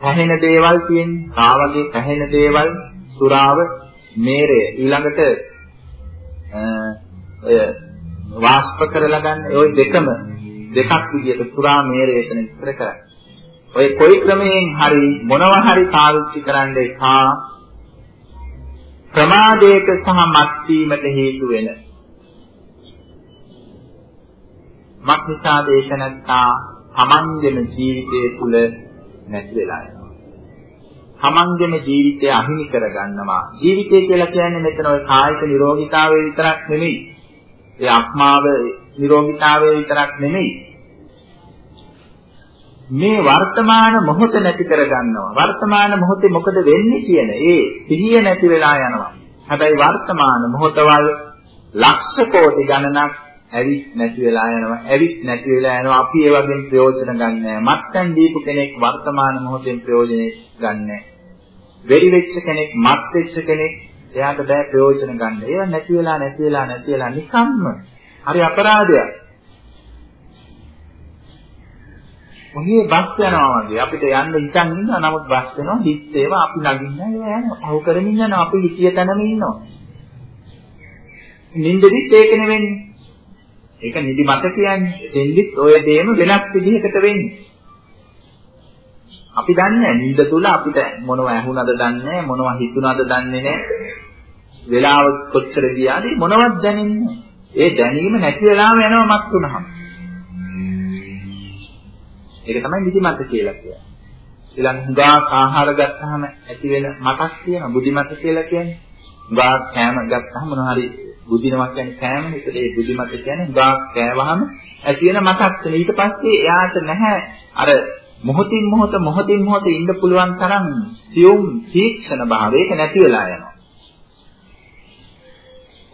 පැහෙන දේවල් තියෙන්නේ. කාවගේ පැහෙන දේවල් සුරාව මේරය. ඊළඟට ඔය වාස්ප කරලා ගන්න ඔය දෙකම දෙකක් විදිහට සුරාමේරය එතන විස්තර කරන්නේ. ඔය කොයි ක්‍රමයෙන් හරි මොනවා හරි පාවිච්චි කරන්නේ කා ප්‍රමාදයට සහ මත්වීමට හේතු වෙන මක්නිසා දේශනත්තා තමන්ගේම ජීවිතයේ තුල නැති වෙලා යනවා. තමන්ගේම ජීවිතය අහිමි කරගන්නවා. ජීවිතය කියලා කියන්නේ මෙතන ඔය කායික නිරෝගීතාවය විතරක් නෙමෙයි. ඒ ආත්මාව නිරෝගීතාවය විතරක් නෙමෙයි. මේ වර්තමාන මොහොත නැති කරගන්නවා. වර්තමාන මොහොතේ මොකද වෙන්නේ කියන ඒ සිහිය නැති වෙලා යනවා. හැබැයි වර්තමාන මොහොතවල් ලක්ෂ කෝටි ගණනක් ඇවිත් නැති වෙලා යනවා. ඇවිත් නැති වෙලා යනවා. අපි ඒ වගේම ප්‍රයෝජන ගන්නෑ. මත්යන් දීපු කෙනෙක් වර්තමාන මොහොතෙන් ප්‍රයෝජනෙ ගන්නෑ. වෙරි වෙච්ච කෙනෙක්, මත් වෙච්ච කෙනෙක් එයාට බෑ ප්‍රයෝජන ගන්න. ඒවා නැති වෙලා නැති වෙලා නැති වෙලා නිකම්ම හරි අපරාධයක්. ඔහේ බස් යනවා වගේ. අපිට යන්න හිතන් ඉන්නවා. නමුත් බස් වෙනවා හිස් ඒවා අපි නගින්න ඒවා යනවා. පහු කරමින් යනවා. අපි හිතිය තැනම ඉන්නවා. නින්දදිත් ඒක නෙවෙන්නේ. ඒක නිදි මත කියන්නේ. දෙන්දිත් ඔය දේම වෙනස් විදිහකට වෙන්නේ. අපි දන්නේ නින්ද තුල අපිට මොනව ඇහුණද දන්නේ මොනව හිතුණද දන්නේ නැහැ. වෙලාව කොච්චර ගියාද මොනවත් දැනෙන්නේ ඒ දැනීම නැති වෙලාම යනවා මත් වුණාම ඒක තමයි නිදිමත කියලා කියන්නේ. ඊළඟ හුඟා ආහාර ගත්තාම ඇති වෙන මතක් තියෙන බුද්ධිමත කියලා කියන්නේ. හුඟා කෑම ගත්තාම මොන හරි බුදිනවා කියන්නේ කෑම. ඒකද ඒ බුදිමත කියන්නේ හුඟක් කෑවහම ඇති වෙන මතක් වෙන. ඊට පස්සේ එයාට නැහැ අර මොහොතින් මොහොත මොහොතින් මොහොත ඉන්න පුළුවන් තරම් සියුම් තීක්ෂණ භාවයක නැති වෙලා යනවා.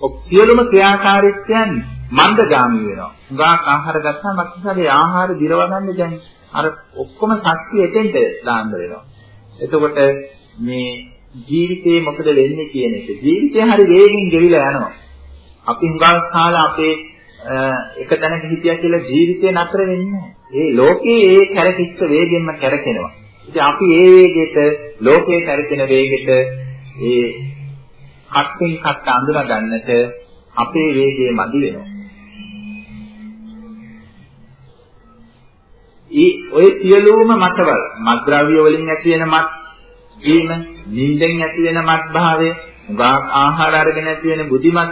ඔක් සියලුම ක්‍රියාකාරීත්වයන් මන්දගාමී වෙනවා. හුඟක් ආහාර ගත්තාම මක්කසාවේ ආහාර දිරව ගන්න දැන් අර ඔක්කොම ශක්තිය එතෙන්ට දාන්න වෙනවා. එතකොට මේ ජීවිතේ මොකද වෙන්නේ කියන එක. ජීවිතේ හරි වේගෙන් ගෙවිලා යනවා. අපි හුඟක් කාලා අපේ එක තැනක හිටියා කියලා ජීවිතේ නතර වෙන්නේ ඒ ලෝකේ ඒ කැරකිච්ච වේගෙන්ම කැරකෙනවා. ඉතින් අපි ඒ වේගෙට ලෝකේ කැරකෙන වේගෙට ඒ කට්ටින් කට්ට අඳුනා ගන්නට අපේ වේගය මදි වෙනවා. ඒ ඔය සියලුම මතවල මත්ද්‍රව්‍ය වලින් ඇති වෙන මත් වීම, නිින්දෙන් ඇති වෙන මත් භාවය, උගාක් ආහාර අරගෙන ඇති වෙන බුද්ධිමත්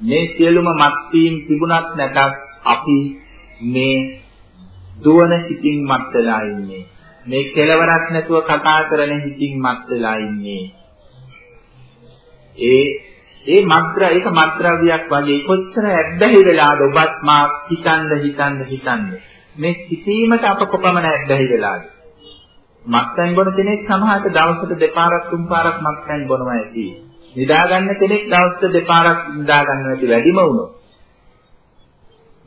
මේ සියලුම මත් වීම තිබුණත් නැතත් අපි මේ දුවන හිතින් මත් වෙලා ඉන්නේ. මේ කෙලවරක් නැතුව කතා කරන හිතින් මත් වෙලා ඉන්නේ. ඒ ඒ මත්‍ර ඒක මත්‍රාවියක් වගේ කොච්චර ඇබ්බැහි වෙලාද ඔබත් මා හිතන්න හිතන්න හිතන්න මේ සිටීමට අප කොපමණ ඇබ්බැහි වෙලාද මත්පැන් බොන කෙනෙක් සමහරට දවසට දෙපාරක් තුන් පාරක් මත්පැන් බොනවා ඇති නිදා ගන්න කෙනෙක් දවසට දෙපාරක් නිදා ගන්න නැති වැඩිම වුණොත්.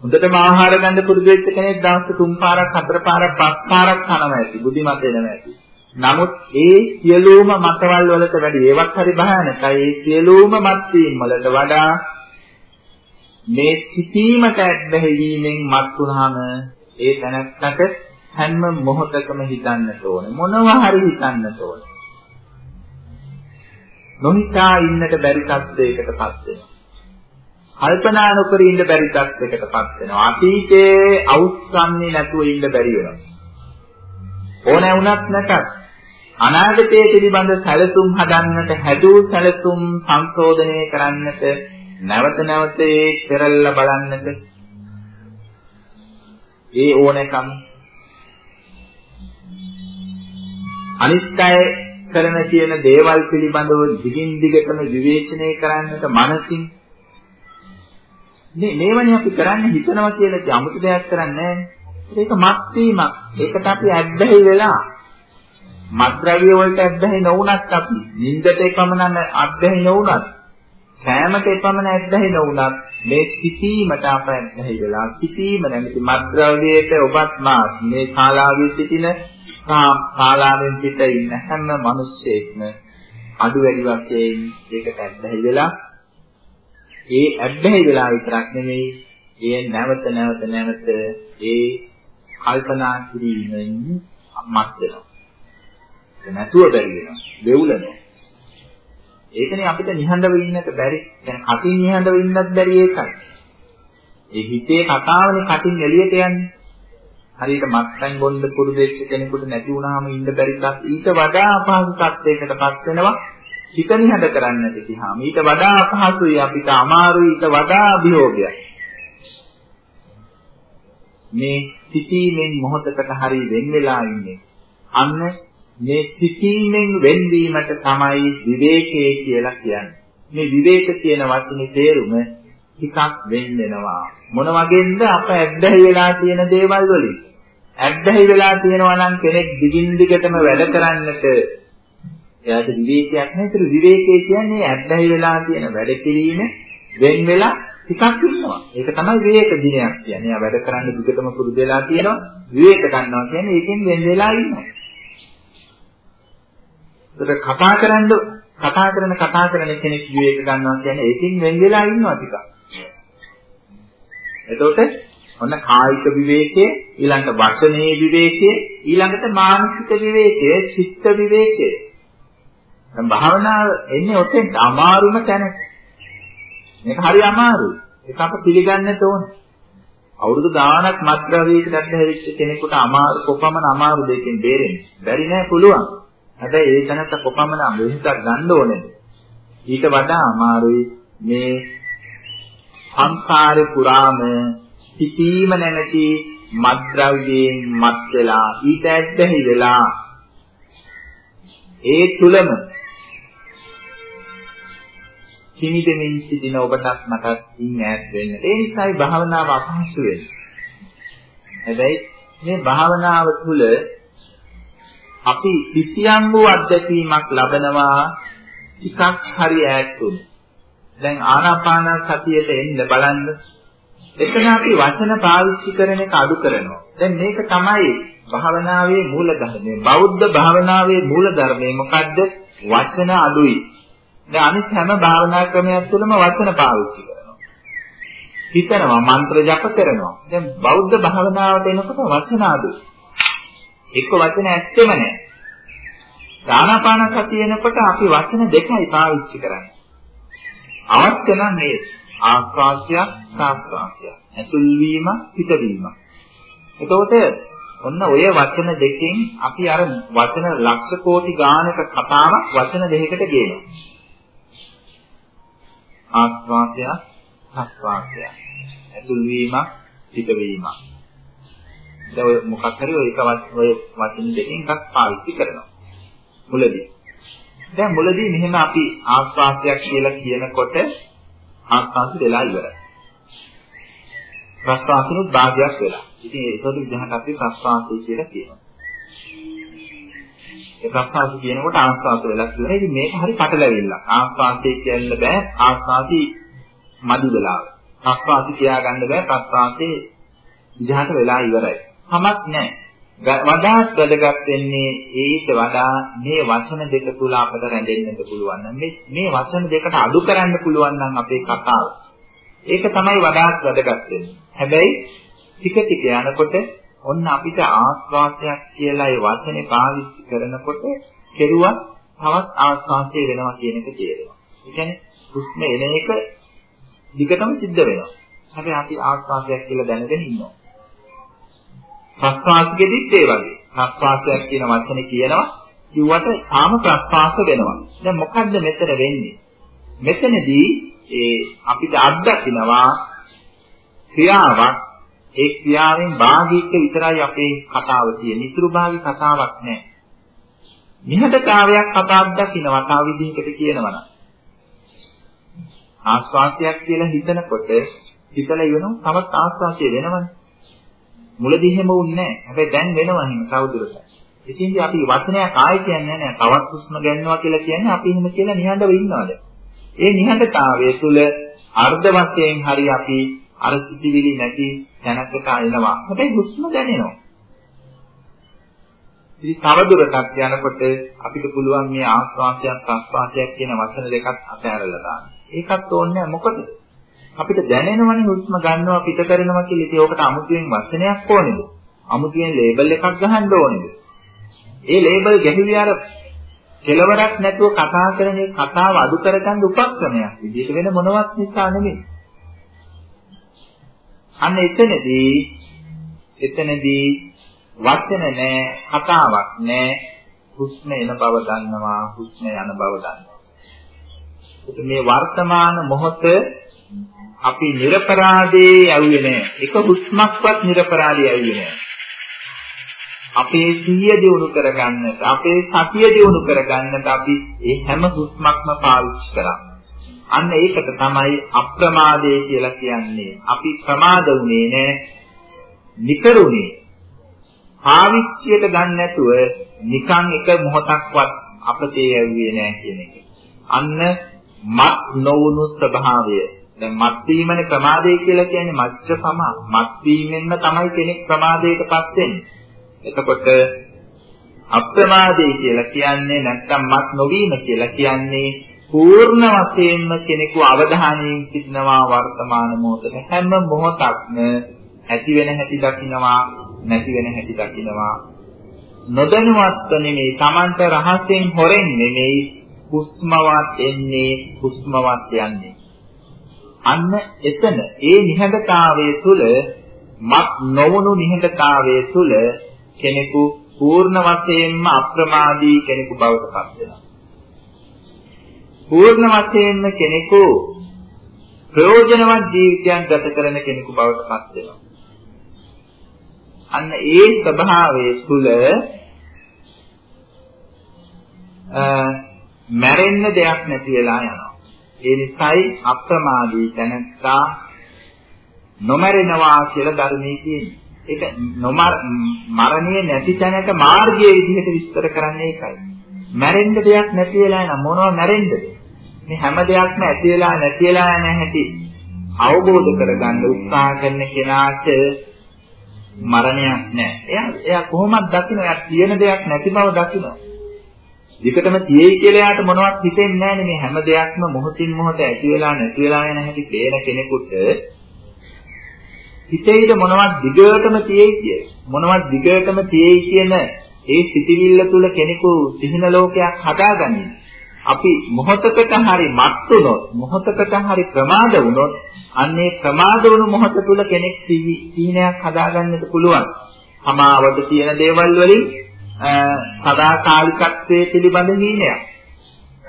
හොඳටම ආහාර ගන්න පුරුදු වෙච්ච කෙනෙක් දවසට තුන් පාරක් හතර පාරක් පහ පාරක් කනවා ඇති බුද්ධිමත් වෙනවා ඇති. නමුත් ඒ සියලුම මතවල් වලට වැඩි ඒවත් හරි භයානකයි. ඒ සියලුම මත්වීම් වලට වඩා මේ සිටීමට ඇබ්බැහිවීමෙන් මත් වුනහම ඒ තැනත්තට හැම මොහොතකම හිතන්නට ඕනේ. මොනවා හරි හිතන්නට ඕනේ. නොහිතා ඉන්නට බැරි තත්යකටපත් වෙනවා. කල්පනා නොකර ඉන්න බැරි තත්යකටපත් වෙනවා. අතීතයේ අවුස්සන්නේ නැතුව ඉන්න බැරි වෙනවා. ඕනෑ වුණත් නැතත් අනාගතයේ පිළිබඳ සැලසුම් හදන්නට හැදූ සැලසුම් සංශෝධනය කරන්නට නැවත නැවත ඒ පෙරල්ලා බලන්නට ඒ ඕනකම් අනිත්‍යය කරන කියන දේවල් පිළිබඳව දිගින් දිගටම විවේචනය කරන්නට මනසින් මේ මේවනේ අපි කරන්නේ හිතනවා කියලා අමුතු දෙයක් කරන්නේ ඒක මත් වීමක්. ඒකට අපි ඇබ්බැහි වෙලා මත්ද්‍රව්‍ය වලට ඇබ්බැහි නොවුනත් අපි නින්දට එපමණ ඇබ්බැහි නොවුනත් කෑමට එපමණ ඇබ්බැහි නොවුනත් මේ සිටීමට අප ඇබ්බැහි වෙලා සිටීම නැමැති මත්ද්‍රව්‍යයට ඔබත් මා මේ ශාලාවේ සිටින ශාලාවෙන් පිට ඉන්න හැම මිනිස්සෙක්ම අඩු වැඩි වශයෙන් ඒකට ඇබ්බැහි වෙලා ඒ ඇබ්බැහි වෙලා විතරක් නෙමෙයි ඒ නැවත නැවත නැවත ඒ කල්පනා කිරීමෙන් මත් වෙනවා නැතුව බැරි වෙනවා. වෙවුලනවා. ඒකනේ අපිට නිහඬව ඉන්නට බැරි. දැන් කටින් නිහඬව ඉන්නත් බැරි ඒකයි. ඒ හිතේ කතාවනේ කටින් එළියට යන්නේ. හරියට මත්පැන් බොන්න පුරුදු වෙච්ච කෙනෙකුට නැති වුණාම ඉන්න බැරි තත් ඊට වඩා අපහසු තත්යකටපත් වෙනවා. හිත නිහඬ කරන්නට ගියාම ඊට වඩා අපහසුයි අපිට අමාරුයි ඊට වඩා අභියෝගයක්. මේ සිටීමෙන් මොහොතකට හරි වෙන් වෙලා ඉන්නේ. අන්න මේ සිටීමෙන් වෙන්වීමට තමයි විවේකයේ කියලා කියන්නේ. මේ විවේක කියන වචනේ තේරුම ටිකක් වෙන් වෙනවා. මොන වගේන්ද අප ඇබ්බැහි වෙලා තියෙන දේවල් වලින්. ඇබ්බැහි වෙලා තියෙනවා නම් කෙනෙක් දිගින් දිගටම වැඩ කරන්නට එයාට විවේකයක් නැහැ. ඒක විවේකයේ කියන්නේ ඇබ්බැහි වෙලා තියෙන වැඩ කිරීම වෙන් වෙලා ටිකක් ඉන්නවා. ඒක තමයි විවේක දිනයක් කියන්නේ. එයා වැඩ කරන්න දිගටම පුරුදු වෙලා තියෙනවා. විවේක ගන්නවා කියන්නේ ඒකෙන් වෙන් වෙලා ඉන්නවා. ඒකට කතා කරන්න කතා කරන කතා කරන කෙනෙක් විවේක ගන්නවා කියන්නේ ඒකෙන් වෙන් වෙලා ඉන්නවා ටිකක්. එතකොට ඔන්න කායික විවේකයේ ඊළඟට වචනේ විවේකයේ ඊළඟට මානසික විවේකයේ චිත්ත විවේකයේ දැන් භාවනාව එන්නේ ඔතෙන් අමාරුම තැන. මේක හරි අමාරුයි. ඒක අප පිළිගන්න ඕනේ. අවුරුදු ගාණක් මත්ද්‍රව්‍යයකට ඇබ්බැහිච්ච කෙනෙකුට අමාරු කොපමණ අමාරු දෙකෙන් බේරෙන්නේ. බැරි නෑ පුළුවන්. හැබැයි ඒ තැනට කොපමණ වෙහෙසක් ගන්න ඕනේද? ඊට වඩා අමාරුයි මේ සංසාරේ පුරාම සිටීම නැමැති මත්ද්‍රව්‍යයෙන් මත් වෙලා ඊට ඇබ්බැහි වෙලා ඒ තුලම කිමිදෙමින් සිටින ඔබටත් මටත් ඉන් ඈත් වෙන්න. ඒ නිසායි භාවනාව අපහසු වෙන්නේ. හැබැයි මේ භාවනාව තුළ අපි කිසියම් වූ අත්දැකීමක් ලබනවා ටිකක් හරි ඈත් වුණු. දැන් ආනාපාන සතියට එන්න බලන්න. එතන අපි වචන පාවිච්චි කරන එක අඩු කරනවා. දැන් මේක තමයි භාවනාවේ මූල ධර්මය. බෞද්ධ භාවනාවේ මූල ධර්මය මොකද්ද? වචන අඩුයි. දැන් අනිත් හැම භාවනා ක්‍රමයක් තුළම වචන පාවිච්චි කරනවා. හිතනවා මන්ත්‍ර ජප කරනවා. දැන් බෞද්ධ භාවනාවට එනකොට වචන අඩුයි. එක්ක වචන ඇත්තෙම නැහැ. ආනාපාන සතිය එනකොට අපි වචන දෙකයි පාවිච්චි කරන්නේ. අවශ්‍ය නම් මේ ආස්වාස්යක් සාස්වාස්යක්. ඇතුල් වීම පිටවීම. එතකොට ඔන්න ඔය වචන දෙකෙන් අපි අර වචන ලක්ෂ කෝටි ගානක කතාවක් වචන දෙකකට ගේනවා. ආස්වාදයක් සස්වාදයක්. ඇතුල් වීමක් පිටවීමක්. දැන් ඔය මොකක් හරි ඔය එක ඔය වචන දෙකෙන් එකක් පාවිච්චි කරනවා. මුලදී. දැන් මුලදී මෙහෙම අපි ආස්වාදයක් කියලා කියනකොට ආස්වාද වෙලා ඉවරයි. ප්‍රස්වාසිනුත් භාගයක් වෙලා. ඉතින් ඒකට විදිහට අපි ප්‍රස්වාසය කියලා කියනවා. ඒ ප්‍රස්වාසය කියනකොට ආස්වාද වෙලා කියලා. ඉතින් මේක හරි පටලැවිල්ල. ආස්වාදයේ කියන්න බෑ ආස්වාදي මදි වෙලාව. ප්‍රස්වාසය කියාගන්න බෑ ප්‍රස්වාසයේ විදිහට වෙලා ඉවරයි. කමක් නැහැ. වඩාත් වැදගත් වෙන්නේ ඊට වඩා මේ වචන දෙක තුල අපට රැඳෙන්නත් පුළුවන් නම් මේ මේ වචන දෙකට අඩු කරන්න පුළුවන් නම් අපේ කතාව. ඒක තමයි වඩාත් වැදගත් වෙන්නේ. හැබැයි ටික ටික යනකොට ඔන්න අපිට ආස්වාදයක් කියලා ඒ වචනේ පාවිච්චි කරනකොට කෙරුවත් තවත් ආස්වාදය වෙනවා කියන එක තේරෙනවා. ඒ කියන්නේ හුස්ම එන එක දිගටම සිද්ධ වෙනවා. හැබැයි අපි ආස්වාදයක් කියලා දැනගෙන ඉන්නවා. ප්‍රස්වාසකෙදිත් ඒ වගේ. ප්‍රස්වාසයක් කියන වචනේ කියනවා කිව්වට ආම ප්‍රස්වාස වෙනවා. දැන් මොකද්ද මෙතන වෙන්නේ? මෙතනදී ඒ අපිට අත්දකින්නවා ක්‍රියාවක් ඒ ක්‍රියාවෙන් භාගික විතරයි අපේ කතාව තියෙන්නේ. ඉතුරු භාගි කතාවක් නැහැ. නිහඬතාවයක් කතාවක් දකින්නවා තව විදිහකට කියනවනම්. ආස්වාදයක් කියලා හිතනකොට හිතලා ඉවනම් තවත් ආස්වාදය වෙනවනේ. මුලදී එහෙම වුන්නේ නැහැ. හැබැයි දැන් වෙනවා එහෙම තවදුරටත්. ඉතින්දී අපි වචනයක් ආයෙ කියන්නේ නැහැ. තවත් හුස්ම ගන්නවා කියලා කියන්නේ අපි එහෙම කියලා නිහඬව ඉන්නවද? ඒ නිහඬතාවය තුළ අර්ධ වශයෙන් හරි අපි අර සිතිවිලි නැති තැනකට එනවා. හැබැයි හුස්ම දැනෙනවා. ඉතින් තවදුරටත් යනකොට අපිට පුළුවන් මේ ආස්වාදයක් ප්‍රස්වාදයක් කියන වචන දෙකක් අතහැරලා දාන්න. ඒකත් ඕනේ මොකද? අපිට දැනෙනවනේ හුස්ම ගන්නවා පිට කරනවා කියලා. ඉතින් ඕකට අමුතුවෙන් වචනයක් ඕනේද? අමුතුවෙන් ලේබල් එකක් ගහන්න ඕනේද? ඒ ලේබල් ගැහිලි අර කෙලවරක් නැතුව කතා කරන කතාව අඩු කරගන්න උපක්‍රමයක් විදිහට වෙන මොනවත් නිසා නෙමෙයි. අන්න එතනදී එතනදී වචන නැහැ කතාවක් නැහැ හුස්ම එන බව දන්නවා හුස්ම යන බව දන්නවා. මේ වර්තමාන මොහොත අපි නිර්පරාදේ ඇවිල්ලා නැහැ. එක හුස්මක්වත් නිර්පරාදේ ඇවිල්ලා නැහැ. අපේ සිය දියුණු කරගන්නට, අපේ සතිය දියුණු කරගන්නට අපි මේ හැම හුස්මක්ම පාවිච්චි කරා. අන්න ඒකට තමයි අප්‍රමාදේ කියලා කියන්නේ. අපි ප්‍රමාද වුණේ නැහැ. නිකරුණේ. පාවිච්චියට ගන්න නැතුව නිකන් එක මොහොතක්වත් අපතේ ඇවිල්ලා නැහැ කියන එක. අන්න මත් නොවුණු ස්වභාවය දැන් මත් වීමනේ ප්‍රමාදය කියලා කියන්නේ මච්ච සම. මත් වීමෙන්ම තමයි කෙනෙක් ප්‍රමාදයටපත් වෙන්නේ. එතකොට අප්‍රමාදය කියලා කියන්නේ නැත්නම් මත් නොවීම කියලා කියන්නේ පූර්ණ වශයෙන්ම කෙනෙකු අවධානයෙන් සිටිනවා වර්තමාන මොහොතේ. හැම මොහොතක්ම ඇති වෙන හැටි දකින්නවා නැති වෙන හැටි දකින්නවා නොදැනුවත්ව නෙමෙයි Tamanට රහසෙන් හොරෙන් නෙමෙයි හුස්මවත් එන්නේ හුස්මවත් යන්නේ. අන්න එතන ඒ නිහඬතාවයේ තුල මත් නොවුණු නිහඬතාවයේ තුල කෙනෙකු පූර්ණ වශයෙන්ම අප්‍රමාදී කෙනෙකු බවට පත් වෙනවා. පූර්ණ වශයෙන්ම කෙනෙකු ප්‍රයෝජනවත් ජීවිතයක් ගත කරන කෙනෙකු බවට පත් වෙනවා. අන්න ඒ ස්වභාවයේ තුල මැරෙන්න දෙයක් නැති වෙලා යනවා. ඒ නිසායි අප්‍රමාදී තැනත්තා නොමරෙනවා කියලා ධර්මයේ කියන්නේ. ඒක නොමර මරණිය නැති තැනක මාර්ගයේ විදිහට විස්තර කරන්නේ ඒකයි. මැරෙන්න දෙයක් නැති වෙලා නම් මොනව මැරෙන්නද? මේ හැම දෙයක්ම ඇති වෙලා නැති වෙලා යන හැටි අවබෝධ කරගන්න උත්සාහ කරන කෙනාට මරණයක් නැහැ. එයා එයා කොහොමද දකින්න? එයා තියෙන දෙයක් නැති බව දකින්න. විකටම තියෙයි කියලා යාට මොනවත් හිතෙන්නේ නැහැ මේ හැම දෙයක්ම මොහොතින් මොහොත ඇති වෙලා නැති වෙලා යන හැටි තේන කෙනෙකුට හිතේද මොනවත් දිගටම තියෙයි කිය. මොනවත් දිගටම තියෙයි කියන ඒ සිටිවිල්ල තුල කෙනෙකු සිහින ලෝකයක් හදාගන්නේ. අපි මොහතකට හරි මත් වුණොත් මොහතකට හරි ප්‍රමාද වුණොත් අන්නේ ප්‍රමාද වුණු මොහත තුල කෙනෙක් සීනයක් හදාගන්නට පුළුවන්. සමාවට තියෙන දේවල් වලින් සදාකාලිකත්වයේ පිළිබඳ හීනයක්.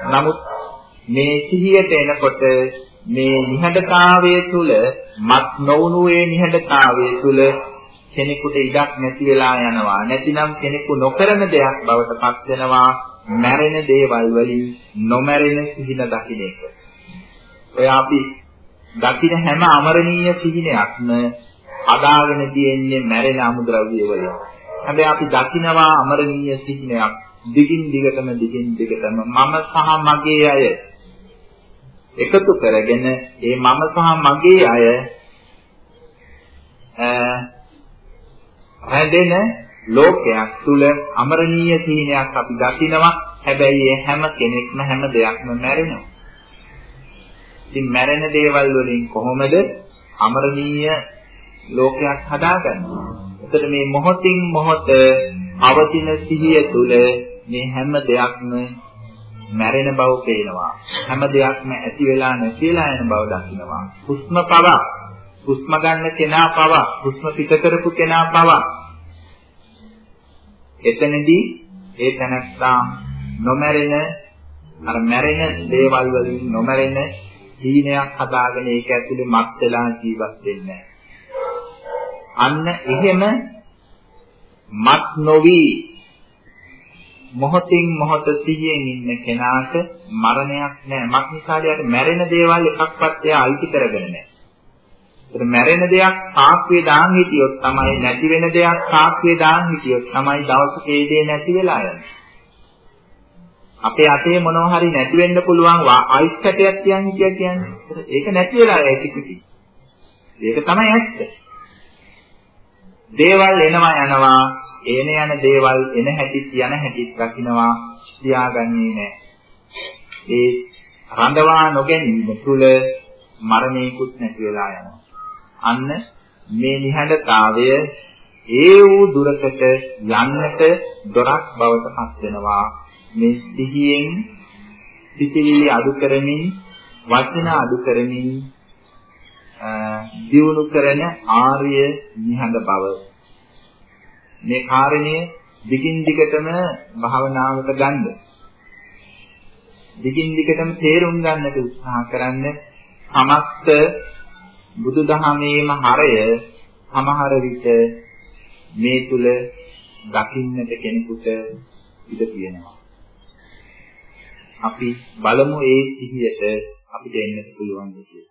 නමුත් මේ සිහියට එනකොට මේ නිහඬතාවයේ තුල මත් නොවුණු ඒ නිහඬතාවයේ තුල කෙනෙකුට ඉඩක් නැති වෙලා යනවා. නැතිනම් කෙනෙකු නොකරන දෙයක් බවට පත් වෙනවා. මැරෙන දේවල් වලින් නොමැරෙන සිහින දකින්න එක. ඔය අපි දකින්න හැම අමරණීය සිහිනයක්ම අදාගෙන තියෙන්නේ මැරෙන අමුද්‍රව්‍ය වලින්. හැබැයි අපි දකිනවා අමරණීය සිහිනයක් දිගින් දිගටම දිගින් දිගටම මම සහ මගේ අය එකතු කරගෙන ඒ මම සහ මගේ අය හැදෙන ලෝකයක් තුල අමරණීය සීනයක් අපි දකිනවා. හැබැයි ඒ හැම කෙනෙක්ම හැම දෙයක්ම මැරෙනවා. ඉතින් මැරෙන දේවල් වලින් කොහොමද අමරණීය ලෝකයක් හදාගන්නේ? එතකොට මේ මොහොතින් මොහොත අවතින සිහිය තුල මේ හැම දෙයක්ම මැරෙන බව පේනවා. හැම දෙයක්ම ඇති වෙලා නැති වෙලා යන බව දකිනවා. හුස්ම පවා හුස්ම ගන්න කෙනා පවා හුස්ම පිට කරපු කෙනා පවා එතනදී ඒ තනස්සා නොමැරෙන අර මැරෙන දේවල් වලින් නොමැරෙන හීනයක් හදාගෙන ඒක ඇතුලේ මත් වෙලා ජීවත් වෙන්නේ අන්න එහෙම මත් නොවි මොහොතින් මොහොත සිහියෙන් ඉන්න කෙනාට මරණයක් නැහැ. මත් නිසාට මැරෙන දේවල් එකක්වත් එයා අයිති කරගෙන නැහැ. ඒත් මැරෙන දෙයක් සාක්කුවේ දාන් හිටියොත් තමයි නැති වෙන දෙයක් සාක්කුවේ දාන් හිටියොත් තමයි දවසක ඒ දේ නැති වෙලා යන්නේ. අපේ අතේ මොනවා හරි නැති වෙන්න පුළුවන් අයිස් කැටයක් තියන් හිටියා කියන්නේ. ඒක නැති වෙලා යයි කිසි. ඒක තමයි ඇත්ත. දේවල් එනවා යනවා එන යන දේවල් එන හැටි යන හැටි රකින්නවා තියාගන්නේ නැහැ. ඒ රඳවා නොගැනීම තුල මරණයකුත් නැති වෙලා යනවා. අන්න මේ නිහඬතාවය ඒ වූ දුරකට යන්නට දොරක් බවට පත් වෙනවා මේ සිහියෙන් සිතිවිලි අඩු කරමින් වචන අඩු කරමින් දියුණු කරන ආර්ය නිහඬ බව මේ කාරණය දිගින් දිගටම භාවනාවට ගන්න දිගින් දිගටම තේරුම් ගන්නට උත්සාහ කරන්න සමස්ත බුදුදහමේම හරය සමහර විට මේ තුල දකින්නට කෙනෙකුට ඉඩ තියෙනවා. අපි බලමු ඒ සිහියට අපිට එන්නට පුළුවන් දෙයක්.